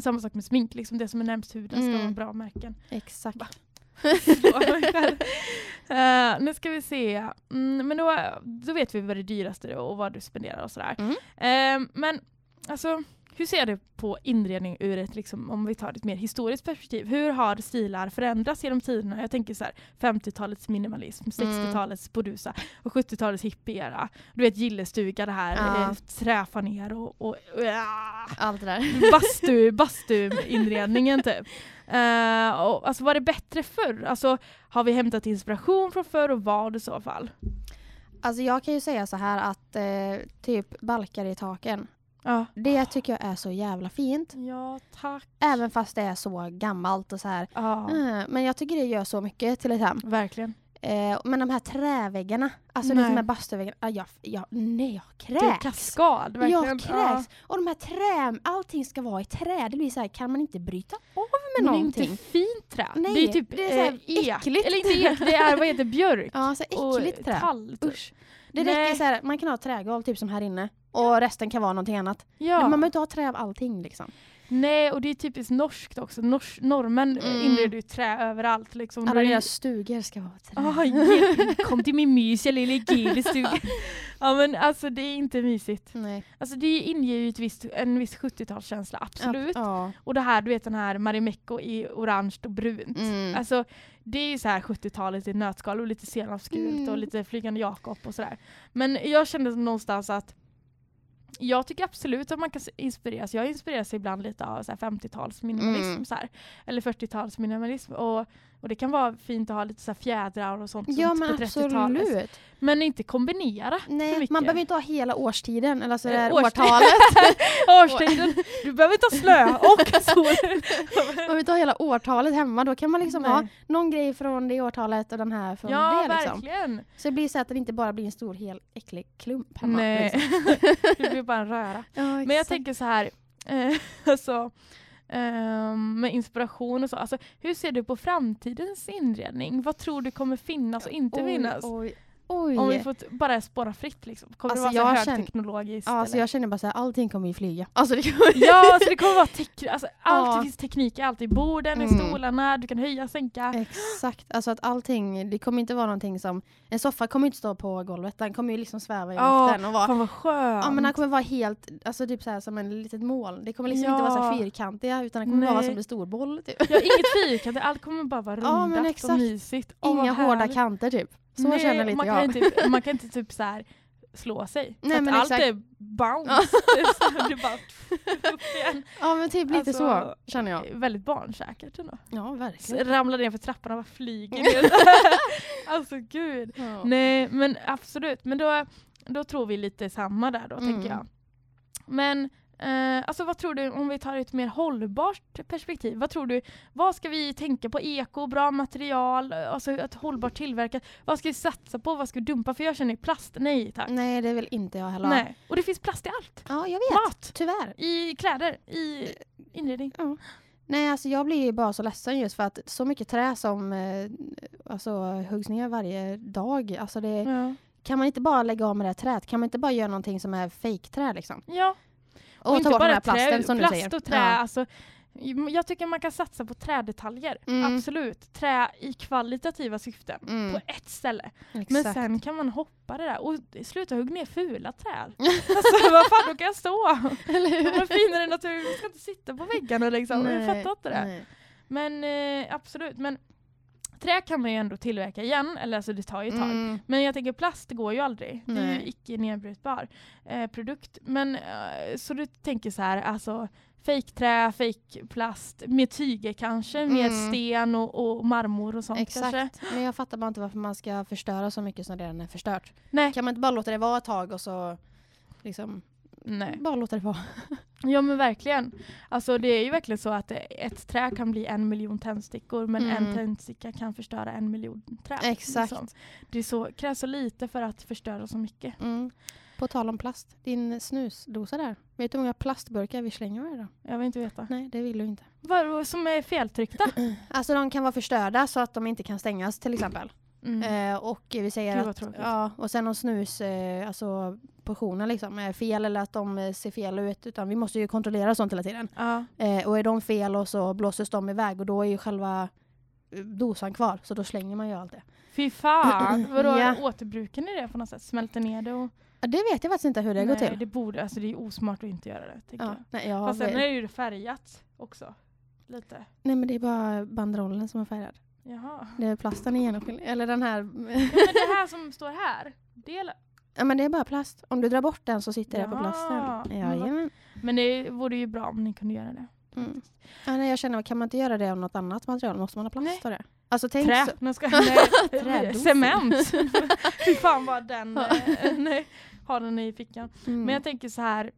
Samma sak med smink, liksom det som är närmst huden ska Mm. vara bra märken. Exakt. Eh, nu ska vi se. Mm, men då, då vet vi vad det dyraste är och vad du spenderar och sådär. Mm. Eh, men alltså, hur ser du på inredning ur ett, liksom, om vi tar ett mer historiskt perspektiv? Hur har stilar förändrats genom tiderna? Jag tänker så här, 50-talets minimalism, 60-talets bordusar och 70-talets hippie-era. Du vet gillestuga, det här Ja. eh, träfaner och, och, och ja, Allt det där. bastu, bastuinredningen typ. Eh, och, alltså var det bättre förr? Alltså har vi hämtat inspiration från förr och vad i så fall? Alltså jag kan ju säga så här att eh, typ balkar i taken. Ja. Det tycker jag är så jävla fint. Ja, tack. Även fast det är så gammalt och så här. Ja, Eh, men jag tycker det gör så mycket till ett hem. verkligen. Eh, men de här träväggarna, alltså Nej. det som är bastuväggarna, ah, jag, jag, nej jag Det är kräks. kaskad, verkligen. Jag kräks. Och de här trä, allting ska vara i trä. Det blir så här, kan man inte bryta av Men med det är någonting? inte fint trä. Nej, det är typ det är så här eh, ek. äckligt. Eller inte ek, det är vad heter björk. Ja, så äckligt och trä. tall. typ. Usch. Det Nej. räcker så här, man kan ha trägolv typ som här inne. Och resten kan vara någonting annat. Ja. Men man behöver inte ha trä av allting liksom. Nej, och det är typiskt norskt också. Nors norrmän Mm. inreder ju trä överallt. Liksom. Alla deras stugor ska vara trä. Ge- kom till min mysiga lilla gillestuga. ja men alltså det är inte mysigt. Nej. Alltså det inger ju ett visst, en viss 70-talskänsla, absolut. Ja. Och det här, du vet den här Marimekko i orange och brunt. Mm. Alltså det är ju så här 70-talet i ett nötskal och lite senapsgult Mm. och lite Flygande Jakob och sådär. Men jag kände någonstans att jag tycker absolut att man kan inspireras. Jag inspireras ibland lite av så här 50-tals minimalism Mm. så här, eller 40-tals minimalism. Och, och det kan vara fint att ha lite så fjädrar och sånt Ja som men på 30-talet. absolut. Men inte kombinera Nej, man behöver inte ha hela årstiden eller så Eh, det här årtalet. Årstiden. Du behöver inte ha snö och sol. man behöver inte ha hela årtalet hemma. Då kan man liksom ha Nej. någon grej från det årtalet och den här från Ja, det. Liksom. verkligen. Så det blir så att det inte bara blir en stor hel äcklig klump hemma. Nej, Liksom. det blir bara en röra. Ja, Men jag tänker så här, eh, alltså, ehm, med inspiration och så. Alltså, hur ser du på framtidens inredning? Vad tror du kommer finnas och inte Oj, finnas? Oj, oj. Om vi får bara spåra fritt liksom. Kommer Alltså, det vara så känner- högteknologiskt? Ja, alltså jag känner bara så här, allting kommer ju flyga. Alltså det kommer... Ja, alltså det kommer vara tek- alltså, allt Ja. det finns teknik i allt. I borden, i Mm. stolarna, du kan höja, sänka. Exakt, alltså att allting, det kommer inte vara någonting som, en soffa kommer inte stå på golvet, den kommer ju liksom sväva i Ja, luften och vara Fan vad skönt. Ja men den kommer vara helt, alltså typ så här som en litet moln. Det kommer liksom inte vara så här Ja. fyrkantiga utan det kommer vara Nej. som en stor boll typ. Ja, inget fyrkantigt, allt kommer bara vara Ja, rundat men och mysigt. Vad Inga hårda kanter typ. Så Nej, känner lite man jag. Kan inte, typ- man kan inte typ så här slå sig. Nej, men allt exakt. är bounce. Det är bara. Ja men typ lite Alltså, så känner jag. Väldigt barnsäkert ändå. Ja verkligen. Ramlar ner för trappan och bara flyger ner. alltså gud. Ja. Nej men absolut, men då, då tror vi lite samma där då Mm. tänker jag. Men eh, alltså vad tror du om vi tar ett mer hållbart perspektiv? Vad tror du, vad ska vi tänka på? Eko, bra material, alltså ett hållbart tillverkat. Vad ska vi satsa på? Vad ska vi dumpa? För jag känner plast, nej tack. Nej det vill inte jag heller. Nej. Och det finns plast i allt. Ja jag vet. Mat, Tyvärr. i kläder, i inredning. Ja. Nej alltså jag blir ju bara så ledsen just för att så mycket trä som eh, alltså, huggs ner varje dag. Alltså det, Ja. kan man inte bara lägga av med det här träet? Kan man inte bara göra någonting som är fake-trä liksom? ja. Och, ta bort den här plasten trä, som plast du säger. och trä. Ja. Alltså, Jag tycker man kan satsa på trädetaljer. Mm. Absolut. Trä i kvalitativa syften. Mm. På ett ställe. Exakt. Men sen kan man hoppa det där. Och sluta hugga ner fula träd. alltså vad fan, då kan jag stå. Eller hur? De är finare i naturen. Jag ska inte sitta på väggarna liksom. Jag fattar inte det. nej. Men eh, absolut. Men trä kan man ju ändå tillverka igen. Eller alltså det tar ju ett tag. Mm. Men jag tänker plast går ju aldrig. Det är ju Nej. icke nedbrytbar eh, produkt. Men eh, så du tänker så här, alltså fejkträ, fejkplast med tyger kanske, med Mm. sten och, och marmor och sånt Exakt. kanske. Men jag fattar bara inte varför man ska förstöra så mycket som redan är förstört. Nej. Kan man inte bara låta det vara ett tag och så liksom Nej. bara låta det vara? Ja men verkligen. Alltså det är ju verkligen så att ett trä kan bli en miljon tändstickor men en Mm. tändsticka kan förstöra en miljon trä. Exakt. Liksom. Det är så, krävs så lite för att förstöra så mycket. Mm. På tal om plast, din snusdosa där. Vet du hur många plastburkar vi slänger varje dag? Jag vill inte veta. Nej, det vill du inte. Vad som är feltryckta? Alltså de kan vara förstörda så att de inte kan stängas till exempel. Mm. Eh, och vi säger Gud, att, ja, och sen om snus, eh, alltså portioner liksom, är fel eller att de eh, ser fel ut. Utan vi måste ju kontrollera sånt hela tiden. Ja. Eh, och är de fel och så blåses de iväg och då är ju själva eh, dosan kvar. Så då slänger man ju allt det. Fy fan. Vadå, Ja. återbrukar ni det på något sätt? Smälter ner det? Och... Ja, det vet jag faktiskt inte hur det går Nej, till. det borde, alltså det är osmart att inte göra det. Tänker Ja, jag. nej, jag Fast sen är det ju färgat också. Lite. nej men det är bara banderollen som är färgad. Jaha. Det är plasten i genomskinlig. Eller den här. Ja, men det här som står här. Det är... ja men det är bara plast. Om du drar bort den så sitter det på Ja, plasten. Jajamän. Men det vore ju bra om ni kunde göra det. Mm. Ja, nej, jag känner, kan man inte göra det av något annat material? Måste man ha plast av det? Alltså tänk Trä. så. Ska, nej. Cement. Fy fan vad den eh, nej, har den i fickan. Mm. Men jag tänker så här.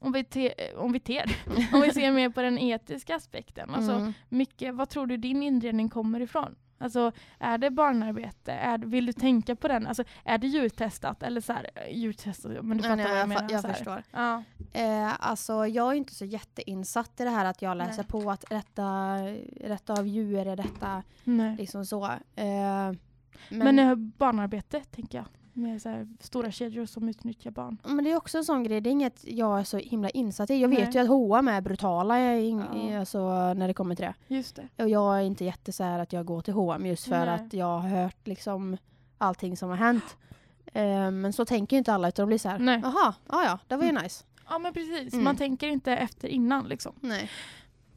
Om vi, te, om, vi ter, om vi ser mer på den etiska aspekten. Alltså, Mm. mycket, vad tror du din inredning kommer ifrån? Alltså, är det barnarbete? Är, vill du tänka på den? Alltså, är det djurtestat? Eller så här, eh, djurtestat, men du fattar nej, vad jag, jag, menar. jag förstår. Ja. Eh, alltså, jag är inte så jätteinsatt i det här att jag läser Nej. på att rätta, rätta av djur är detta Nej. liksom så. Eh, men, Men, eh, barnarbete, tänker jag. Med så här, stora kedjor som utnyttjar barn. men det är också en sån grej, det är inget jag är så himla insatt i. Jag Nej. vet ju att H&M är brutala i, i, Ja. alltså, när det kommer till det. Just det. Och jag är inte jätte så här att jag går till H&M just för Nej. att jag har hört liksom allting som har hänt. Eh, men så tänker ju inte alla utan de blir så här, Nej. jaha, ja ja, det var ju nice. Ja men precis, Mm. man tänker inte efter innan liksom. Nej.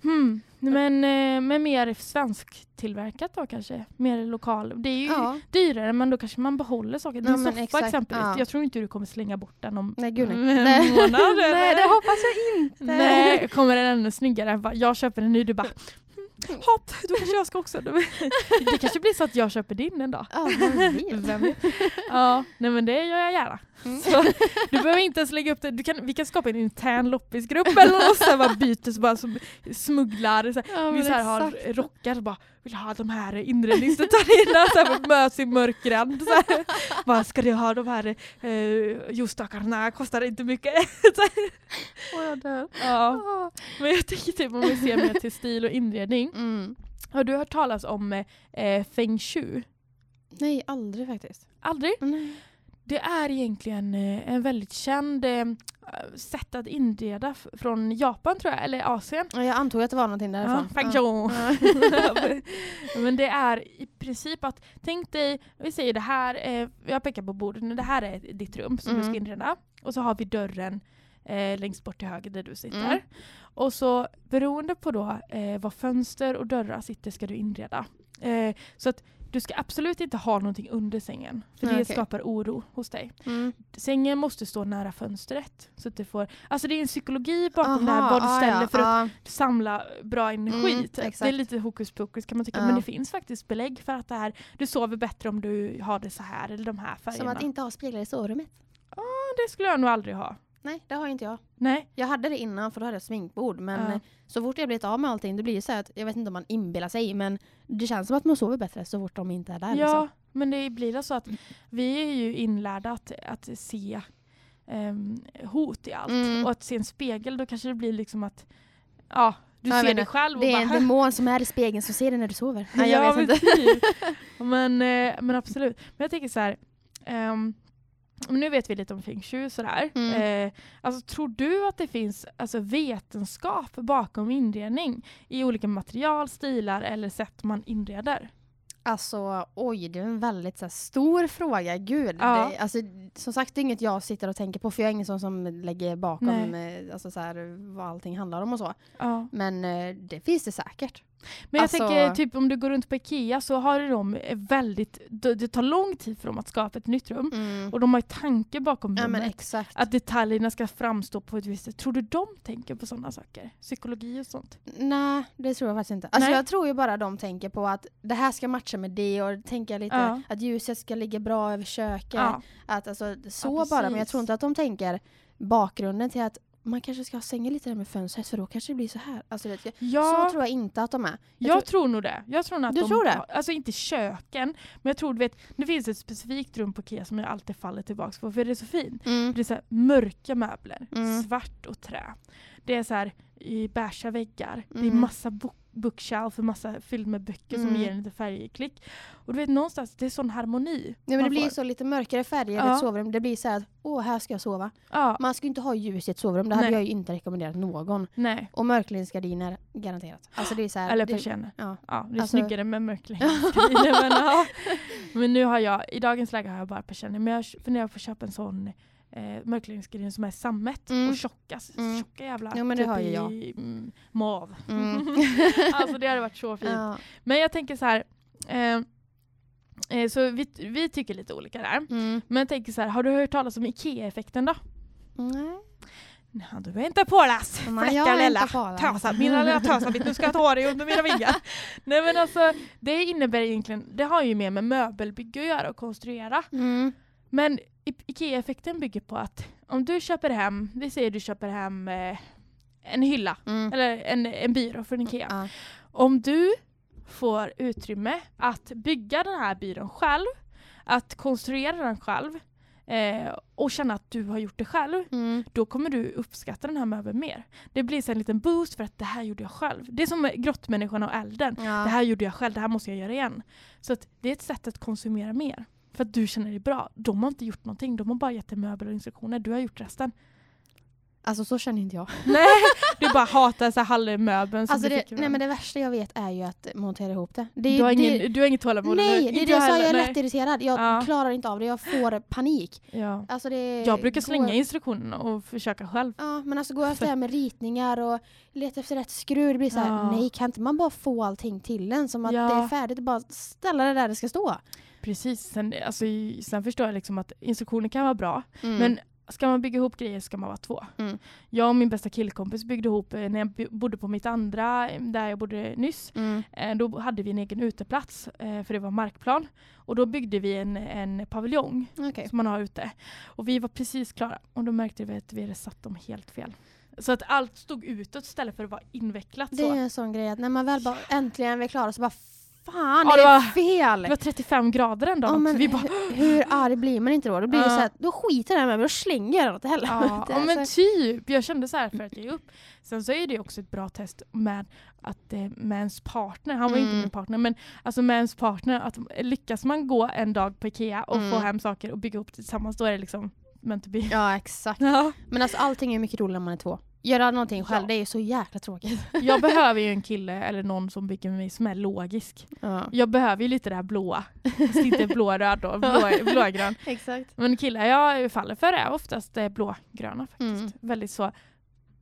Hmm. Men, eh, men mer svensktillverkat då kanske? Mer lokal. Det är ju Ja. dyrare men då kanske man behåller saker. Din Ja, soffa exakt, exempelvis. ja. Jag tror inte du kommer slänga bort den om Nej gud nej. en månad. nej det hoppas jag inte. Nej, kommer den ännu snyggare. Jag köper en ny, du bara hopp, då kanske jag ska också. Det kanske blir så att jag köper din en dag. Ja, vem? Ja, nej men det gör jag gärna. Mm. Så, du behöver inte ens lägga upp det. Du kan, vi kan skapa en intern loppisgrupp eller något så bara byter så bara som smugglar. Så här, Ja, vi så här, har rockar och bara vill ha de här inredningsdetaljerna så här, möts i mörkren. Så här, bara, ska du ha de här eh, ljusstakarna? Kostar inte mycket. Så här, Åh, jag dör. ja. Men jag tänker typ om vi ser mer till stil och inredning. Mm. Har du hört talas om eh, feng shui? Nej, aldrig faktiskt. Aldrig? Nej. Det är egentligen eh, en väldigt känd eh, sätt att inreda från Japan tror jag, eller Asien. Ja, Jag antog att det var någonting Ja, därifrån. feng Ja. shui. Men det är i princip att, tänk dig, vi säger det här, eh, jag pekar på bordet nu, det här är ditt rum som du ska Mm. inreda. Och så har vi dörren eh, längst bort till höger där du sitter. Mm. Och så beroende på då eh, var fönster och dörrar sitter ska du inreda. Eh, så att du ska absolut inte ha någonting under sängen. För det okej. skapar oro hos dig. Mm. Sängen måste stå nära fönstret. Så att det får, alltså det är en psykologi bakom det här, Aha, vad du ah, ställer ja, för att ja. samla bra energi. Mm, typ. det är lite hokus pokus kan man tycka. Ja. Men det finns faktiskt belägg för att det här, du sover bättre om du har det så här eller de här Som färgerna. att inte ha speglar i sovrummet. Det skulle jag nog aldrig ha. Nej, det har inte jag. Nej. Jag hade det innan för då hade jag sminkbord. Men Ja. så fort jag blivit av med allting, det blir ju så att jag vet inte om man inbillar sig, men det känns som att man sover bättre så fort de inte är där. Ja, Liksom. men det blir det så att vi är ju inlärda att, att se ehm, hot i allt. Mm. Och att se en spegel, då kanske det blir liksom att ja, du Ja, jag ser dig själv och Det är bara en demon som är i spegeln som ser dig när du sover. Nej, ja, jag vet men inte. typ. men, eh, men absolut. Men jag tänker så här. men nu vet vi lite om feng shui sådär. Mm. Eh, alltså, tror du att det finns alltså, vetenskap bakom inredning i olika material, stilar eller sätt man inreder? Alltså oj, det är en väldigt här, stor fråga. Gud. Ja. Det, alltså, som sagt, det är inget jag sitter och tänker på för jag är ingen sån som lägger bakom eh, alltså, så här, vad allting handlar om och så. Ja. Men eh, det finns det säkert. Men jag Alltså- tänker typ om du går runt på Ikea så har de eh, väldigt, det tar lång tid för dem att skapa ett nytt rum. Och de har ju tanke bakom Ja rummet. exakt. Att detaljerna ska framstå på ett visst sätt. Tror du de tänker på sådana saker? Psykologi och sånt? Nej, det tror jag faktiskt inte. Alltså, Nej. jag tror ju bara de tänker på att det här ska matcha med det och tänka lite Ja. att ljuset ska ligga bra över köket. Ja. Att, alltså, så Ja, bara, men jag tror inte att de tänker bakgrunden till att man kanske ska stänga lite där med fönstret för då kanske det blir så här. Alltså, det, Ja, Så tror jag inte att de är. jag, Jag tror, nog det. Jag tror att Du de, tror det? Alltså inte köken, men jag tror du vet, det finns ett specifikt rum på Ikea som jag alltid faller tillbaka på för det är så fint. Mm. Det är så mörka möbler, Mm. svart och trä. Det är så här i beiga väggar. Det är Mm. massa bo- bookshelf och massa fylld med böcker som Mm. ger en lite färgklick. Och du vet någonstans, det är sån harmoni. Ja, men det blir får. så lite mörkare färger i Ja. ett sovrum. Det blir så här att åh, här ska jag sova. Ja, Man ska ju inte ha ljus i ett sovrum. Det hade Nej. jag ju inte rekommenderat någon. nej. Och mörkläggningsgardiner, garanterat. Alltså det är så här, Eller persienner. ja. Ja, det är Alltså- snyggare med mörkläggningsgardiner. men, ja. men nu har jag, i dagens läge har jag bara persienner. Men jag funderar på att köpa en sån eh, mörkläggningsgardin som är sammet Mm. och tjocka, Mm. tjocka jävla Jo, men det har ju i jag. mm, mav. Mm. alltså det hade varit så fint. Ja. Men jag tänker så här. Eh, eh, så vi, vi tycker lite olika där. Mm. Men jag tänker så här, har du hört talas om IKEA-effekten då? Nej. Nej, du är inte påläst! Är lilla tösa, mina lilla tösabit, nu ska jag ta dig under mina vingar. Nej men alltså, det innebär egentligen, det har ju mer med möbelbygge att göra och konstruera. Mm. Men I- IKEA-effekten bygger på att om du köper hem, vi säger du köper hem eh, en hylla, Mm. eller en, en byrå från IKEA. Ja. Om du får utrymme att bygga den här byrån själv, att konstruera den själv eh, och känna att du har gjort det själv, Mm. då kommer du uppskatta den här möbeln mer. Det blir så en liten boost för att det här gjorde jag själv. Det är som grottmänniskan och elden. Ja. Det här gjorde jag själv, det här måste jag göra igen. Så det är ett sätt att konsumera mer. För att du känner dig bra. De har inte gjort någonting, de har bara gett dig möbel och instruktioner. Du har gjort resten. Alltså så känner inte jag. Nej, du bara hatar så här halva möbeln som Alltså det, nej men det värsta jag vet är ju att montera ihop det. det du, har det, ingen, du har inget tålamod? Nej, det är det jag sa, jag är lätt irriterad. Jag Ja. klarar inte av det, jag får panik. Ja. Alltså det Jag brukar slänga går- instruktionerna och försöka själv. Ja, men alltså gå efter det här med ritningar och leta efter rätt skruv. Det blir så här, Ja. nej kan inte man bara få allting till en som att Ja. det är färdigt och bara ställa det där det ska stå? Precis, sen, alltså, sen förstår jag liksom att instruktioner kan vara bra. Mm. Men ska man bygga ihop grejer ska man vara två. Mm. Jag och min bästa killkompis byggde ihop, eh, när jag bo- bodde på mitt andra, eh, där jag bodde nyss, Mm. eh, då hade vi en egen uteplats, för det var markplan. Och då byggde vi en, en paviljong Okej. som man har ute. Och vi var precis klara och då märkte vi att vi hade satt dem helt fel. Så att allt stod utåt istället för att vara invecklat. Det så. är en sån grej att när man väl bara äntligen är klar så bara fan Ja, det det är var- fel! Det var 35 grader den dagen Ja, men Vi bara, hur, hur arg blir man inte då? Då blir det Ja. så här, då skiter jag med mig och slänger jag den åt helvete. Ja, ja, men Alltså, typ. Jag kände så här för att ge upp. Sen så är det också ett bra test med att eh, med ens partner, han var inte Mm. min partner, men alltså med ens partner, att lyckas man gå en dag på Ikea och Mm. få hem saker och bygga upp tillsammans, då är det liksom meant to be. Ja exakt. Ja. Men alltså allting är mycket roligare om man är två. Göra någonting själv, Ja. det är ju så jäkla tråkigt. Jag behöver ju en kille eller någon som bygger med mig som är logisk. Ja. Jag behöver ju lite det här blåa. Fast inte blå-röd då, blå, blågrön. Exakt. Men killar jag faller för är oftast blågröna faktiskt. Mm. Väldigt så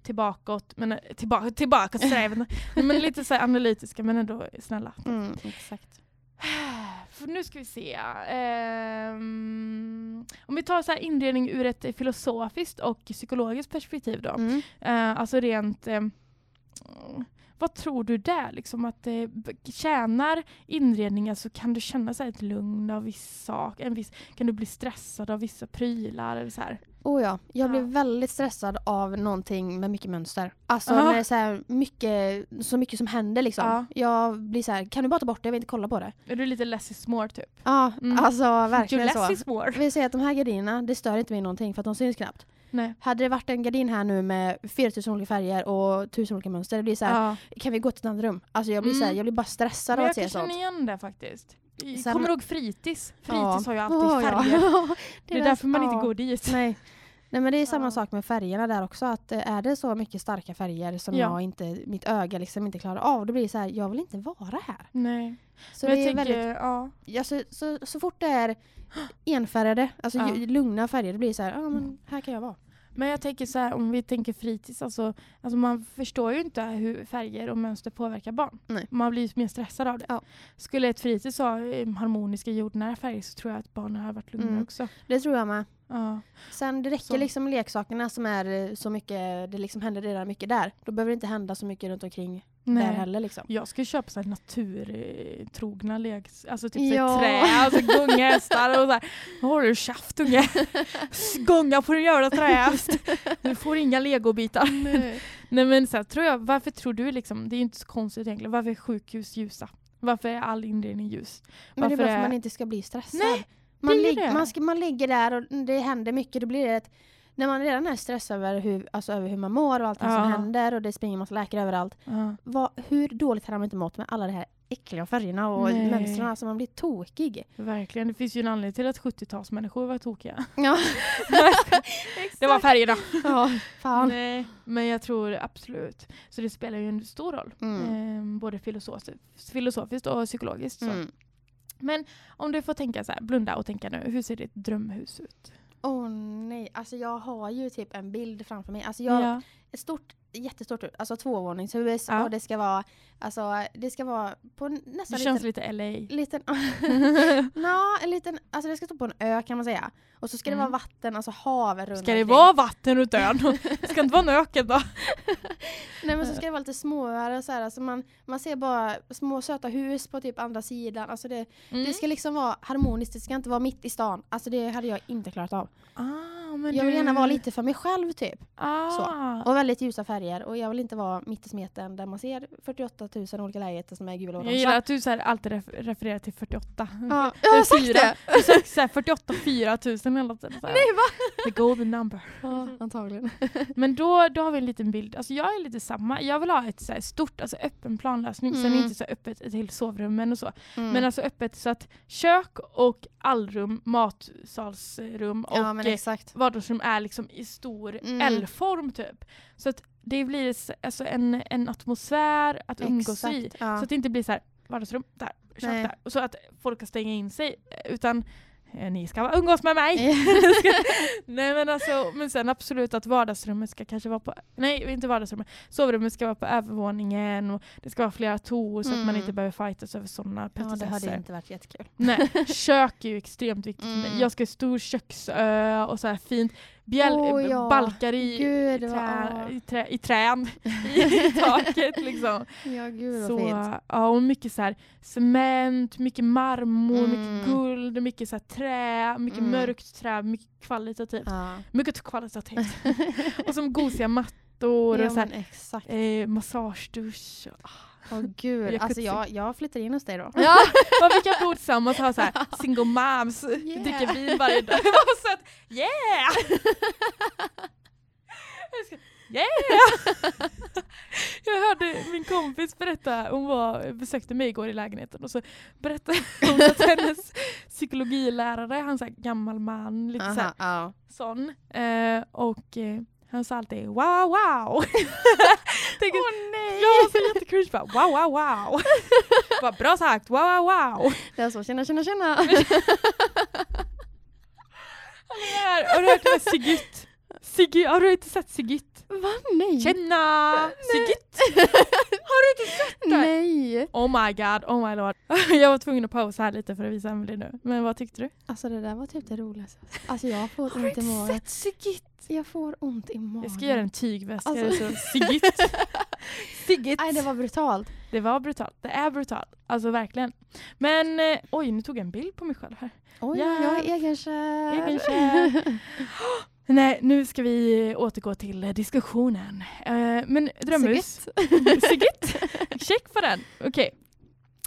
tillbakåt, men tillbaka, tillbaka strävande. men lite så analytiska men ändå snälla. Mm, exakt. För nu ska vi se. Ehm, om vi tar så inredning ur ett filosofiskt och psykologiskt perspektiv då. Mm. Eh, alltså rent... ehm, vad tror du där? Liksom att eh, tjänar inredningen så kan du känna här ett lugn av viss sak. En viss, kan du bli stressad av vissa prylar? Eller så här. Oh ja, jag Ja. blir väldigt stressad av någonting med mycket mönster. Alltså Ja. när det är så, här mycket, så mycket som händer liksom. Ja. Jag blir så här, kan du bara ta bort det? Jag vill inte kolla på det. Är du lite less is more typ? Ja, Mm. alltså verkligen så. is more. Jag vill säga att de här gardinerna, det stör inte mig någonting för att de syns knappt. Nej. Hade det varit en gardin här nu med 4000 olika färger och 1000 olika mönster, det blir så här, Ja. kan vi gå till ett annat rum? Alltså jag blir så här, Mm. jag blir bara stressad av jag att se sånt. känna igen det faktiskt. Sen- Kommer du ihåg fritids? Fritids Ja. har ju alltid ja. färger. Det är väl- därför man ja. inte går dit. Nej. Nej men det är samma Ja. sak med färgerna där också. Att eh, är det så mycket starka färger som Ja. jag inte, mitt öga liksom inte klarar av, då blir det så här, jag vill inte vara här. Nej. Så Men det jag är tänker, väldigt, ja. ja, så, så, så fort det är enfärgade, alltså Ja. lugna färger, det blir så här, ja men här kan jag vara. Men jag tänker så här, om vi tänker fritids, alltså, alltså man förstår ju inte hur färger och mönster påverkar barn. Nej. Man blir ju mer stressad av det. Ja. Skulle ett fritids ha eh, harmoniska jordnära färger så tror jag att barnen hade varit lugnare Mm. också. Det tror jag med. Ja. Sen det räcker Så. liksom med leksakerna som är eh, så mycket, det liksom händer redan mycket där. Då behöver det inte hända så mycket runt omkring där Nej. heller liksom. Jag ska köpa så här naturtrogna leks... Alltså typ Ja. trä, alltså gunghästar och så här. Har du käft unge. Gunga på din jävla trähäst. Du får inga legobitar. Nej men så här, tror jag, varför tror du liksom, det är ju inte så konstigt egentligen, varför är sjukhus ljusa? Varför är all inredning ljus? Men det är Varför bara för att man inte ska bli stressad. Nej, man, det. man, ska, man ligger där och det händer mycket. Då blir det ett, när man redan är stressad över hur, alltså över hur man mår och allting Ja. som händer och det springer massa läkare överallt. Ja. Vad, hur dåligt hade man inte mått med alla de här äckliga färgerna och Nej. mönstren? Alltså man blir tokig. Verkligen, det finns ju en anledning till att 70-talsmänniskor var tokiga. Ja, det var färgerna. ja fan. Nej, men jag tror absolut. Så det spelar ju en stor roll. Mm. Ehm, både filosofiskt, filosofiskt och psykologiskt. Mm. Men om du får tänka så här, blunda och tänka nu, hur ser ditt drömhus ut? Åh nej, alltså jag har ju typ en bild framför mig. Alltså jag, Ja. ett stort, jättestort hus, alltså tvåvåningshus Ja. och det ska vara, alltså det ska vara på Det nästan känns liten, lite LA. liten, Nå, en liten, alltså det ska stå på en ö kan man säga. Och så ska det Mm. vara vatten, alltså hav runt Ska det omkring. vara vatten runt ön? Ska det inte vara en öken då? Nej men så ska det vara lite småöar och så här, alltså man, man ser bara små söta hus på typ andra sidan. Alltså det, Mm. det ska liksom vara harmoniskt, det ska inte vara mitt i stan. Alltså det hade jag inte klarat av. Ah, Jag vill du... gärna vara lite för mig själv typ. Ah. Och väldigt ljusa färger. Och jag vill inte vara mitt i smeten där man ser 48 000 olika lägenheter som är gula och Jag gillar orangea. att du så här alltid ref refererar till 48. Ja, jag har sagt det! Du så här 48 4 tusen hela tiden. så här. Nej va? The golden number. Ja, antagligen. Men då, då har vi en liten bild. Alltså jag är lite samma. Jag vill ha ett så här stort, alltså öppen planlösning. Sen Mm. inte så öppet ett helt sovrummen och så. Mm. Men alltså öppet så att kök och allrum, matsalsrum och ja men exakt. Vardagsrum är liksom i stor Mm. L-form typ. Så att det blir alltså en, en atmosfär att umgås i. Exakt, ja. Så att det inte blir så här vardagsrum där, kök där. Och så att folk kan stänga in sig. eh, Utan ni ska umgås med mig. nej men alltså, men sen absolut att vardagsrummet ska kanske vara på, nej inte vardagsrummet, sovrummet ska vara på övervåningen och det ska vara flera toor så att man Mm. inte behöver fightas över sådana ja, det petitesser. hade inte varit jättekul. Nej, kök är ju extremt viktigt. Mm. Jag ska ha stor köksö och så här fint bjäll, Åh, ja. balkar i, Gud, i, trä, i, trä, i trän, i taket liksom. Ja gud Så, fint. ja, och mycket så här cement, mycket marmor, Mm. mycket guld, mycket så här trä, mycket Mm. mörkt trä, mycket kvalitativt. Ja. Mycket kvalitativt. och som gosiga mattor och så här, eh, massagedusch. Åh gud. Alltså jag, jag flyttar in hos dig då. Ja, och vi kan bo tillsammans och ha så här single moms, dricka vin varje dag. Så att, yeah! Yeah! Jag hörde min kompis berätta, hon var, besökte mig igår i lägenheten och så berättade hon att hennes psykologilärare, han är gammal man, lite Aha, ja. sån, eh, och eh, han sa alltid wow wow. Tänker, Åh nej! Ja, så jättekul. Bara, Wow, wow, wow. Bara, bra sagt, wow, wow, wow. Det är så, tjena tjena tjena. Här, Har du hört det med Siggytt? Siggy, har du inte sett Siggytt? Va? Nej. Tjena! Siggytt! Har du inte sett det? Nej. Oh my god, oh my lord. Jag var tvungen att pausa här lite för att visa Emelie nu. Men vad tyckte du? Alltså det där var typ det roligaste. Alltså jag får Har du ont i inte magen. sett Siggytt? Jag får ont i magen. Jag ska göra en tygväska. Alltså- Alltså. Siggytt. Siggytt. Nej det var brutalt. Det var brutalt. Det är brutalt. Alltså verkligen. Men eh, oj, nu tog jag en bild på mig själv här. Oj, Ja. jag är egenkär. Egenkär. Nej, nu ska vi återgå till eh, diskussionen. Eh, men drömhus. Sigget. Check på den. Okej.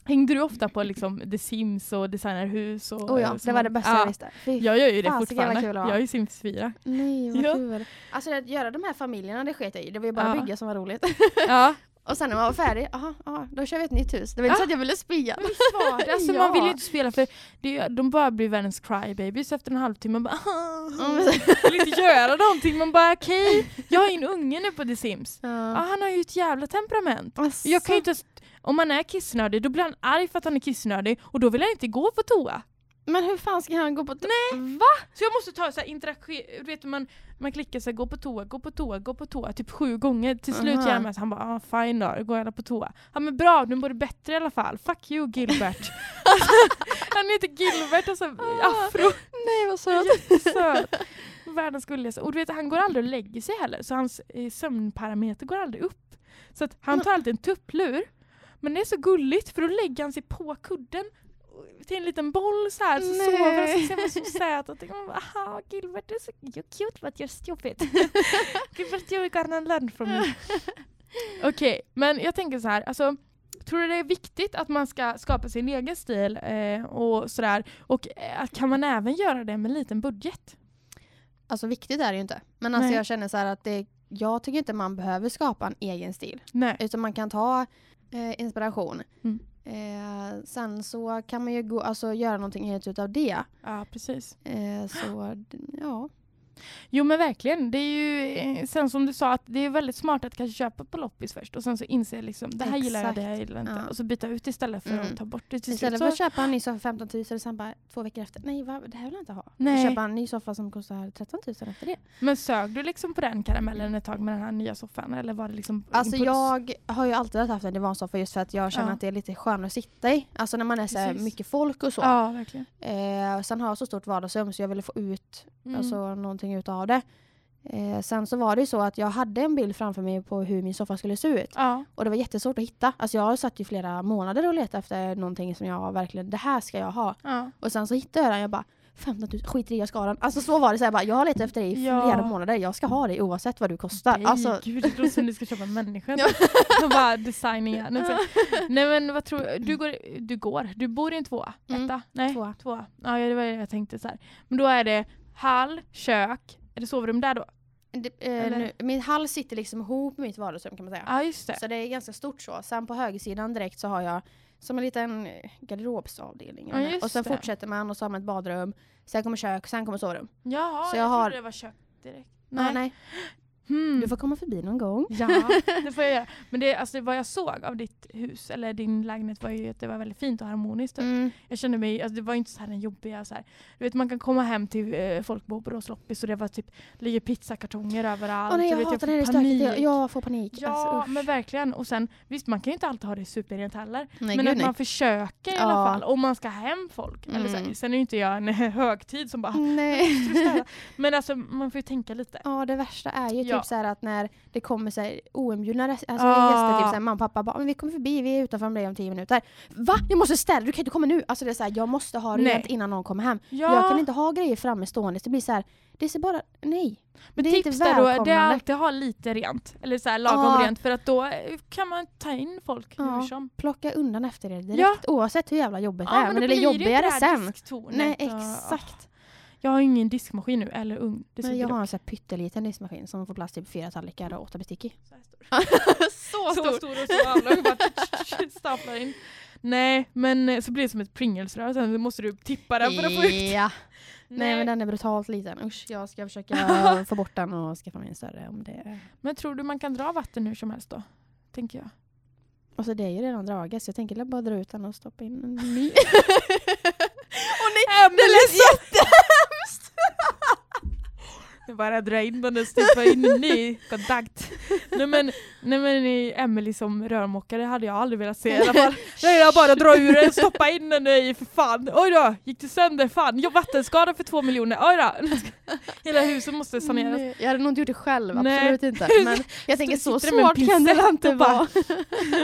Hängde du ofta på liksom The Sims och designerhus? Och, Oh eh, ja, det som- var det bästa Ja, jag visste. Fy Jag gör ju det fortfarande. kul det. Jag är ju Sims 4. Nej vad Ja. kul. Alltså att göra de här familjerna det sket jag i. Det var ju bara Ja. bygga som var roligt. Ja, Och sen när man var färdig, aha, aha, då kör vi ett nytt hus. Det var inte så att jag ville spya. Visst det? Alltså man vill ju inte spela för det, de bara blir världens crybabies efter en halvtimme. Man bara Mm. vill inte göra någonting. Man bara okej, jag har ju en unge nu på The Sims. Ja, Ja. han har ju ett jävla temperament. Alltså. Jag kan ju inte, om man är kissnödig då blir han arg för att han är kissnödig och då vill han inte gå på toa. Men hur fan ska han gå på Nej. Va? Så jag måste ta så här interaktion, du vet man, man klickar så här, gå på toa, gå på toa, gå på toa typ sju gånger. Till slut Aha. gör jag med så han bara ah, fine då, går jag på toa. Ja men bra, nu mår du bättre i alla fall. Fuck you Gilbert. han heter Gilbert och så afro. Nej vad söt. Jättesöt. Världens gulligaste. Och du vet han går aldrig och lägger sig heller så hans eh, sömnparameter går aldrig upp. Så att han tar alltid en tupplur. Men det är så gulligt för då lägger han sig på kudden till en liten boll så här så Nej. sover han så ser man så söt och tänker man aha Gilbert är så you're cute but you're stupid. Gilbert you're gonna learn from me. Okej, men jag tänker så här, alltså Tror du det är viktigt att man ska skapa sin egen stil eh, och sådär? Och eh, kan man även göra det med en liten budget? Alltså viktigt är det ju inte. Men alltså Nej. jag känner så att det, jag tycker inte man behöver skapa en egen stil. Nej. Utan man kan ta eh, inspiration. Mm. Eh, sen så kan man ju gå, alltså, göra någonting helt utav det. Ja, precis. Eh, så ja. Jo men verkligen. Det är ju, eh, sen som du sa, att det är väldigt smart att kanske köpa på loppis först och sen så inse liksom, det här gillar jag, det här gillar jag inte. Ja. Och så byta ut istället för Mm. att ta bort det till Istället för att köpa en ny soffa för 15 000 och sen bara två veckor efter, nej va, det här vill jag inte ha. Nej. Köpa en ny soffa som kostar 13 000 efter det. men sög du liksom på den karamellen ett tag med den här nya soffan? Eller var det liksom Alltså impuls? jag har ju alltid haft en divansoffa just för att jag känner Ja. att det är lite skönare att sitta i. Alltså när man är så mycket folk och så. Ja, verkligen. Eh, sen har jag så stort vardagsrum så jag ville få ut Mm. alltså, någonting utav det. Eh, sen så var det ju så att jag hade en bild framför mig på hur min soffa skulle se ut. ja. Och det var jättesvårt att hitta. Alltså jag har satt ju flera månader och letat efter någonting som jag verkligen, det här ska jag ha. ja. Och sen så hittade jag den jag bara 15 000, skit i det, jag ska ha den. Alltså så var det, så jag, bara, jag har letat efter det i Ja. flera månader, jag ska ha det oavsett vad du kostar. Nej, Alltså, gud, det låter som du ska köpa en människa. Ja. Och bara. Nej, för- nej men vad tror du? Du går, du går, du bor i en tvåa? Mm, Etta? Nej, tvåa. tvåa. Ja, det var det jag tänkte så här. Men då är det hall, kök, är det sovrum där då? det, eh, nu, min hall sitter liksom ihop med mitt vardagsrum kan man säga. Ja, just det. Så det är ganska stort så. Sen på högersidan direkt så har jag som en liten eh, garderobsavdelning. Just och sen det. fortsätter man och så har man ett badrum. Sen kommer kök, sen kommer sovrum. Jaha, Så jag, jag har- trodde det var kök direkt. Nej. Nej. nej. Hmm. Du får komma förbi någon gång. Ja, det får jag göra. Men det, alltså, vad jag såg av ditt hus, eller din lägenhet, var ju att det var väldigt fint och harmoniskt. typ. Mm. Jag kände mig, alltså, det var inte så här den jobbiga så här. Du vet man kan komma hem till eh, folk på Borås loppis och det var typ, ligger pizzakartonger överallt. Åh nej, jag vet, hatar när det är. Jag, jag får panik. Ja, alltså, men verkligen. Och sen, visst man kan ju inte alltid ha det superrent heller. nej, men gud, att nej. man försöker i Ja. alla fall. Om man ska hem folk. Eller så här, Mm. sen är ju inte jag en högtid som bara nej. Men alltså man får ju tänka lite. Ja, det värsta är ju Ja. Typ så att när det kommer så här oinbjudna alltså Ah. gäster, typ så här, mamma pappa bara "Men vi kommer förbi, vi är utanför dig om tio minuter. Va? Jag måste städa, du kan inte komma nu! Alltså det är så här, jag måste ha rent innan någon kommer hem. Ja, Jag kan inte ha grejer framme stående, det blir så här, det ser bara, nej. men det är inte tips där då, det är alltid ha lite rent. Eller så här lagom Ja. rent för att då eh, kan man ta in folk Ja. hur som. Plocka undan efter er direkt, Ja. oavsett hur jävla jobbigt det Ja, är. Men, då det blir inte jobbigare det sen. Nej, exakt. Jag har ingen diskmaskin nu, eller ugn. Det Men jag har en så här pytteliten diskmaskin som får plats typ fyra tallrikar och åtta bestick i. Så här stor. så så stor och så avlång. Bara staplar in. Nej, men eh, så blir det som ett Pringles-rör. Sen måste du tippa den för att få ut. Ja. Nej men den är brutalt liten. Usch, jag ska försöka få bort den och skaffa mig en större om det Men tror du man kan dra vatten hur som helst då? Tänker jag. Alltså det är ju redan draget så jag tänker bara dra ut den och stoppa in en ny. Åh nej, det lät jättehemskt! Bara dra in den och stoppa in en ny kontakt. Nej men, nej men i Emily som rörmokare hade jag aldrig velat se i alla fall. Nej jag bara dra ur den, stoppa in den i för fan. Oj då, gick det sönder? Fan, jag vattenskada för två miljoner. Oj då. Hela huset måste saneras. Nej, Jag hade nog inte gjort det själv, Nej. absolut inte. Men jag tänker så svårt kan det inte vara.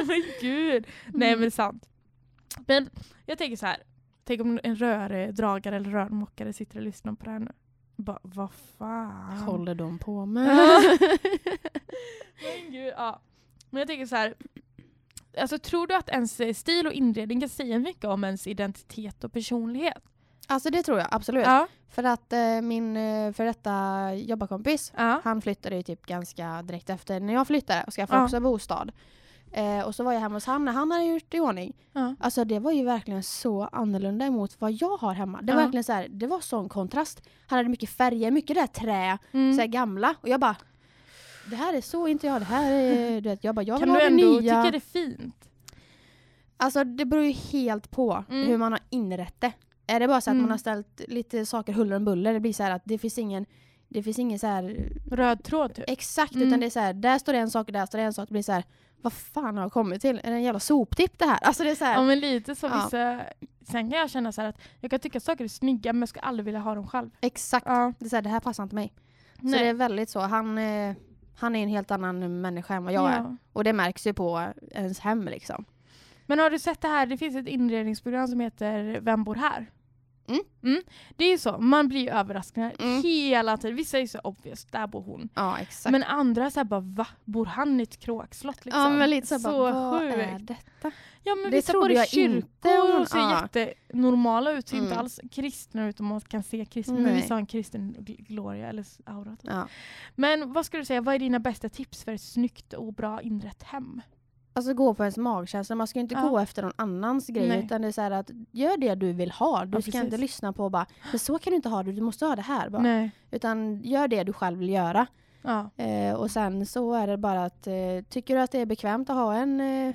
men gud. Nej men är sant. Men jag tänker så här. Tänk om en rördragare eller rörmokare sitter och lyssnar på det här nu. Bara, vad fan. Håller de på med? Men gud, ja. Men jag tänker så här. Alltså tror du att ens stil och inredning kan säga mycket om ens identitet och personlighet? alltså det tror jag absolut. Ja. För att eh, min eh, för detta jobbarkompis, Ja. han flyttade ju typ ganska direkt efter när jag flyttade och skaffade Ja. också bostad. Eh, och så var jag hemma hos han när han hade gjort i ordning. Ja. Alltså det var ju verkligen så annorlunda emot vad jag har hemma. Det var Ja. verkligen så här, det var sån kontrast. Han hade mycket färger, mycket det här trä, Mm. så här gamla. Och jag bara, det här är så inte jag, det här är, du vet, jag bara, jag Kan vill du ha det ändå tycka det är fint? Alltså det beror ju helt på Mm. hur man har inrett det. Är det bara så att Mm. man har ställt lite saker huller om buller, det blir så här att det finns ingen, det finns ingen så här Röd tråd typ? exakt, Mm. utan det är så här, där står det en sak och där står det en sak. Det blir så här, vad fan har jag kommit till? Är det en jävla soptipp det här? Alltså det är så här, Ja men lite så Ja. vissa... Sen kan jag känna så att jag kan tycka saker är snygga men jag skulle aldrig vilja ha dem själv. exakt. Ja. Det är så här, det här passar inte mig. Så Nej. det är väldigt så. Han, eh, han är en helt annan människa än vad jag är. Ja. Och det märks ju på ens hem liksom. Men har du sett det här? Det finns ett inredningsprogram som heter Vem bor här? Mm. Det är ju så, man blir ju överraskad Mm. hela tiden. Vissa är ju så obvious, där bor hon. Ja, exakt. Men andra så här bara va? Bor han i ett kråkslott liksom? ja, men lite så, här, bara, vad sjukt. är detta? Ja men Det vissa bor i kyrkor och ser ja. jättenormala ut, ser inte Mm. alls kristna ut om man kan se kristna. Men vissa har en kristen gl- gloria eller aura. typ. Ja. Men vad skulle du säga, vad är dina bästa tips för ett snyggt och bra inrett hem? Alltså gå på ens magkänsla. Man ska ju inte Ja. gå efter någon annans grej. Nej. Utan det är så att gör det du vill ha. Du Ja, ska precis. inte lyssna på bara, men så kan du inte ha det. Du måste ha det här bara. Nej. Utan gör det du själv vill göra. Ja. Eh, och sen så är det bara att eh, tycker du att det är bekvämt att ha en, eh,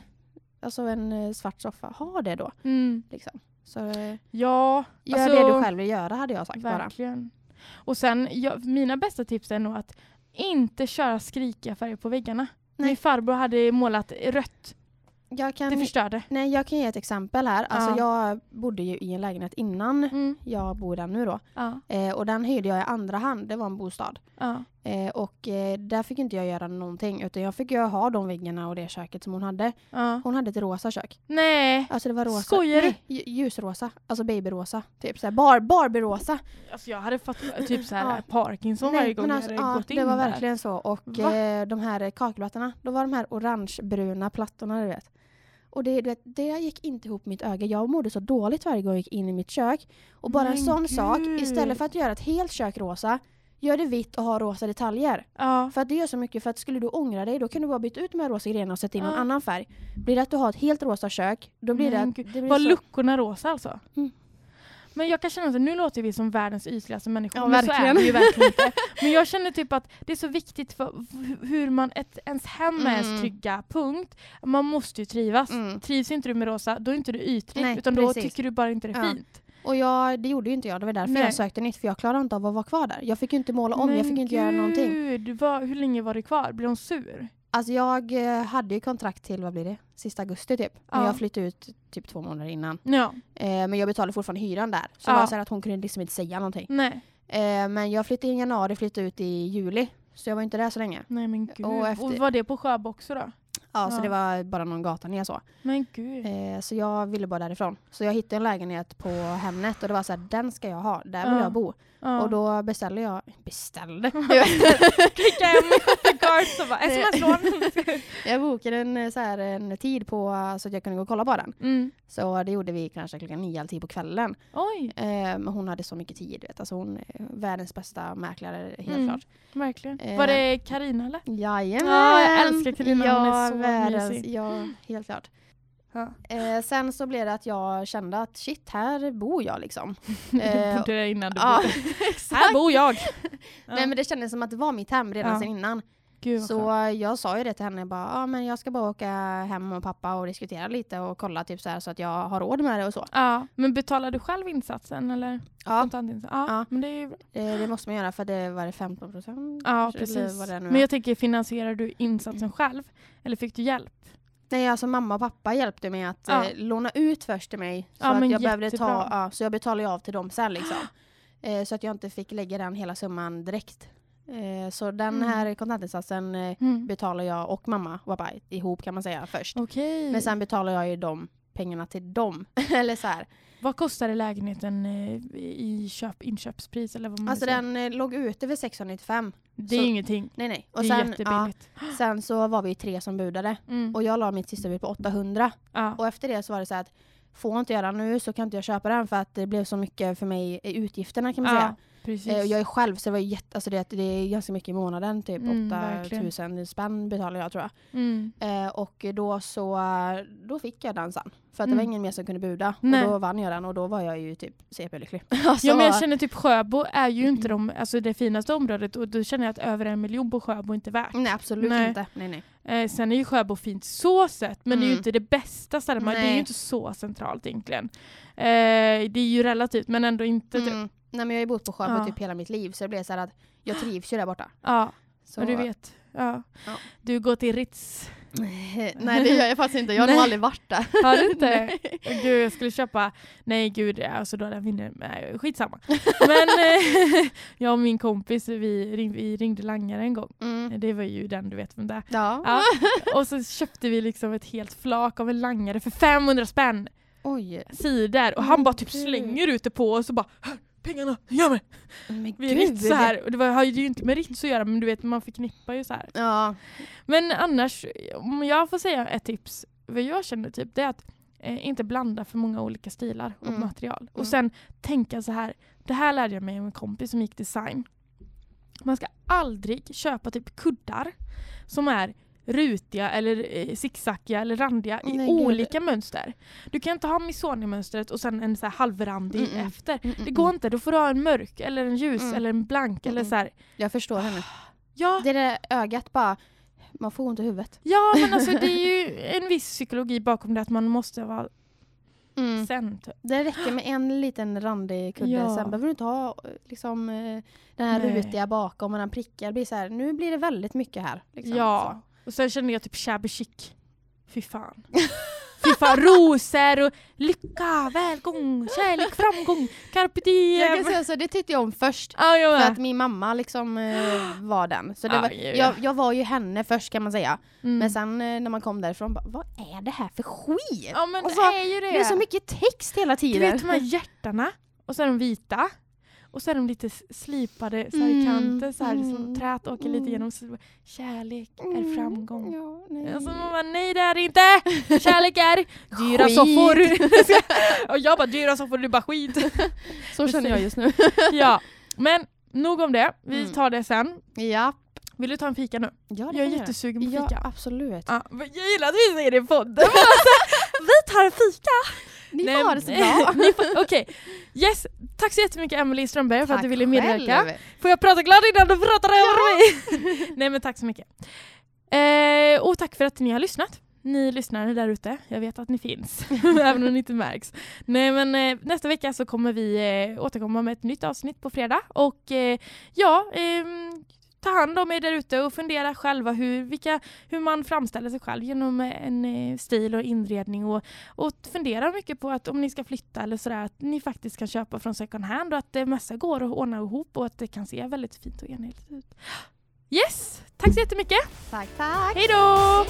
alltså en eh, svart soffa, ha det då. Mm. Liksom. Så eh, Ja, gör alltså, det du själv vill göra hade jag sagt bara. Verkligen. Och sen, jag, mina bästa tips är nog att inte köra skrikiga färger på väggarna. Nej. Min farbror hade målat rött. Jag kan, Det förstörde. nej, jag kan ge ett exempel här. Alltså Ja. jag bodde ju i en lägenhet innan Mm. jag bor där nu då. Ja. Eh, och den hyrde jag i andra hand, det var en bostad. Ja. Eh, och eh, där fick inte jag göra någonting utan jag fick ju ha de väggarna och det köket som hon hade. Ja. Hon hade ett rosa kök. Nej, Alltså det var rosa. Skojar du? Ljusrosa. Alltså babyrosa. Typ såhär bar Barbie-rosa. alltså jag hade fått typ så här Ja. Parkinson Nej, varje gång men jag alltså, hade ja, gått in det var där. verkligen så. Och eh, de här kakelplattorna, då var de här orangebruna plattorna du vet. Och det, du vet, det gick inte ihop mitt öga. Jag mådde så dåligt varje gång jag gick in i mitt kök. Och bara en Men sån sak, gud. istället för att göra ett helt kök rosa, gör det vitt och ha rosa detaljer. Ja. För att det gör så mycket, för att skulle du ångra dig då kan du bara byta ut de här rosa grejerna och sätta in någon Ja. annan färg. Blir det att du har ett helt rosa kök, då blir det Men att... Det blir Var så- luckorna rosa alltså? Mm. Men jag kan känna att nu låter vi som världens ytligaste människor. Ja, men så är verkligen. det ju verkligen inte. Men jag känner typ att det är så viktigt för hu- hur man, ett, ens hem är ens Mm. trygga punkt. Man måste ju trivas. Mm. Trivs inte du med rosa, då är inte du ytlig. Nej, utan då precis. tycker du bara inte det är Ja. fint. Och jag, det gjorde ju inte jag, det var därför Nej. jag sökte nytt, för jag klarade inte av att vara kvar där. Jag fick ju inte måla om, jag fick inte göra någonting. gud, vad, hur länge var du kvar? Blev hon sur? Alltså jag eh, hade ju kontrakt till, vad blir det, sista augusti typ. Men Ja. jag flyttade ut typ två månader innan. Ja, Eh, men jag betalade fortfarande hyran där. Så Ja. var så att hon kunde liksom inte säga någonting. nej. Eh, men jag flyttade in i januari, flyttade ut i juli. Så jag var inte där så länge. Nej men gud. Och Och, efter- var det på Sjöbo också då? Ja, så det var bara någon gata ner så. Men gud. Eh, så jag ville bara därifrån. Så jag hittade en lägenhet på Hemnet och det var så här, den ska jag ha, där vill Ja. jag bo. Ja. Och då beställde jag, beställde? Klicka hem Shopping-cart och bara sms-lån. jag bokade en, eh, så här, en tid på så att jag kunde gå och kolla på den. Mm. Så det gjorde vi kanske klockan nio tio på kvällen. Oj, Eh, men hon hade så mycket tid, vet. Alltså hon är världens bästa mäklare, helt Mm. klart. verkligen. Eh. Var det Karina eller? Jajamän! Ja, jag älskar Carina, ja, hon är så världens, mysig. Ja, helt klart. Ja. Eh, sen så blev det att jag kände att shit, här bor jag liksom. Du Eh, där innan du ja. Här bor jag! Nej men det kändes som att det var mitt hem redan Ja. sedan innan. Gud Så skönt. jag sa ju det till henne, bara, ah, men jag ska bara åka hem med pappa och diskutera lite och kolla typ så, här, så att jag har råd med det och så. Ja, men betalar du själv insatsen eller? Ja? Ja, Ja. men det ju det, det måste man göra för det var det 15 procent. Ja, precis. Men jag tänker, finansierar du insatsen själv? Eller fick du hjälp? Nej, alltså mamma och pappa hjälpte mig att Ja. eh, låna ut först till mig. Så Ja, att jag behövde ta, ja, så jag betalade av till dem sen liksom. Eh, så att jag inte fick lägga den hela summan direkt. Eh, så den Mm. här kontantinsatsen eh, Mm. betalar jag och mamma och pappa ihop kan man säga först. Okej. Men sen betalar jag ju de pengarna till dem. eller så här. Vad kostade lägenheten eh, i köp, inköpspris? Eller vad man Alltså den eh, låg ute för 695. Det är så- ingenting. Nej nej. Och det är sen, ja, jättebilligt. sen så var vi tre som budade. Mm. Och jag la mitt sista bud på 800. ja. Och efter det så var det så att får inte den nu så kan inte jag köpa den för att det blev så mycket för mig i utgifterna kan man Ja. säga. Precis. Eh, och jag är själv så det var jätte, alltså det, det är ganska mycket i månaden. Typ Mm, verkligen. 8000 spänn betalar jag tror jag. mm. Eh, och då så då fick jag den sen. För att det Mm. var ingen mer som kunde buda. Nej. Och då vann jag den och då var jag ju typ CP-lycklig. alltså, Ja men jag känner typ Sjöbo är ju inte de, alltså det finaste området och då känner jag att över en miljon på Sjöbo är inte värt. Nej absolut Nej. inte. Nej, nej. Eh, sen är ju Sjöbo fint så sett men det är ju Mm. inte det bästa stället, det är ju inte så centralt egentligen. Eh, det är ju relativt men ändå inte typ. Nej men jag har ju bott på Sjöbo Ja. typ hela mitt liv så det blev så att jag trivs ju där borta. Ja, Så, och du vet. Ja. Ja. Du går till Ritz. nej det gör jag faktiskt inte. Jag har nog aldrig varit där. Har du inte? Gud, jag skulle köpa, nej gud, alltså då jag vinner, nej skitsamma. Men eh, jag och min kompis, vi, ring, vi ringde langare en gång. Mm. Det var ju den, du vet vem det är. Ja. Ja. Och så köpte vi liksom ett helt flak av en langare för 500 spänn Oj. sidor och han bara typ slänger ut det på oss och bara "Här, pengarna, gör mig! Men Vi är Ritz så här. Och det var, har ju inte med Ritz att göra men du vet man förknippar ju så här. Ja. Men annars, om jag får säga ett tips, vad jag känner typ, det är att eh, inte blanda för många olika stilar och Mm. material. Och Mm. sen tänka så här, det här lärde jag mig av en kompis som gick design. Man ska aldrig köpa typ kuddar som är rutiga eller eh, zigzackiga eller randiga i Nej, gud. olika mönster. Du kan inte ha Missoni-mönstret och sen en så halvrandig Mm-mm. efter. Mm, Det mm, går mm. inte, då får du ha en mörk eller en ljus Mm. eller en blank eller Mm, så här. Jag förstår henne. Ja, Det där ögat bara, man får ont i huvudet. Ja men alltså det är ju en viss psykologi bakom det att man måste vara Mm. sen typ. Det räcker med en liten randig kudde, Ja. sen behöver du inte ha liksom, eh, den här Nej. rutiga bakom och den prickar. Blir så här, nu blir det väldigt mycket här. Liksom. Ja. Och sen kände jag typ shabby chic. Fy fan. Fy fan, rosor och lycka, välgång, kärlek, framgång, carpe Så. Jag kan diem. säga så, det tyckte jag om först. Ja, jag För att min mamma liksom eh, var den. Så Ja, var, ja, ja. jag, jag var ju henne först kan man säga. Mm. Men sen eh, när man kom därifrån, bara, vad är det här för skit? ja men och det så- är ju det. Det är så mycket text hela du tiden. vet de här hjärtarna och så är de vita. Och så är de lite slipade så här i Mm, kanten så här som mm, trät åker lite mm. igenom. Så, kärlek är Mm, framgång. Ja, nej. Alltså man bara, nej det är det inte! Kärlek är dyra soffor. och jag bara dyra soffor, är bara skit. så känner jag just nu. ja, men nog om det. Vi Mm. tar det sen. ja. Vill du ta en fika nu? ja, Jag är jättesugen på Ja, fika. absolut. Ja, jag gillar att vi säger det i podden. Vi tar en fika! Ni Nej, får ha det så bra. ni Okej, yes. Tack så jättemycket Emelie Strömberg för att du ville medverka. själv. Får jag prata klart innan du pratar över mig? Nej men tack så mycket. Eh, och tack för att ni har lyssnat. Ni lyssnare där ute, jag vet att ni finns, även om det inte märks. Nej men eh, nästa vecka så kommer vi eh, återkomma med ett nytt avsnitt på fredag. Och eh, ja, ehm, ta hand om er där ute och fundera själva hur, vilka, hur man framställer sig själv genom eh, en eh, stil och inredning. Och, och fundera mycket på att om ni ska flytta eller sådär, att ni faktiskt kan köpa från second hand och att det mesta går att ordna ihop och att det kan se väldigt fint och enhetligt ut. Yes! Tack så jättemycket! Tack, tack. Hej då.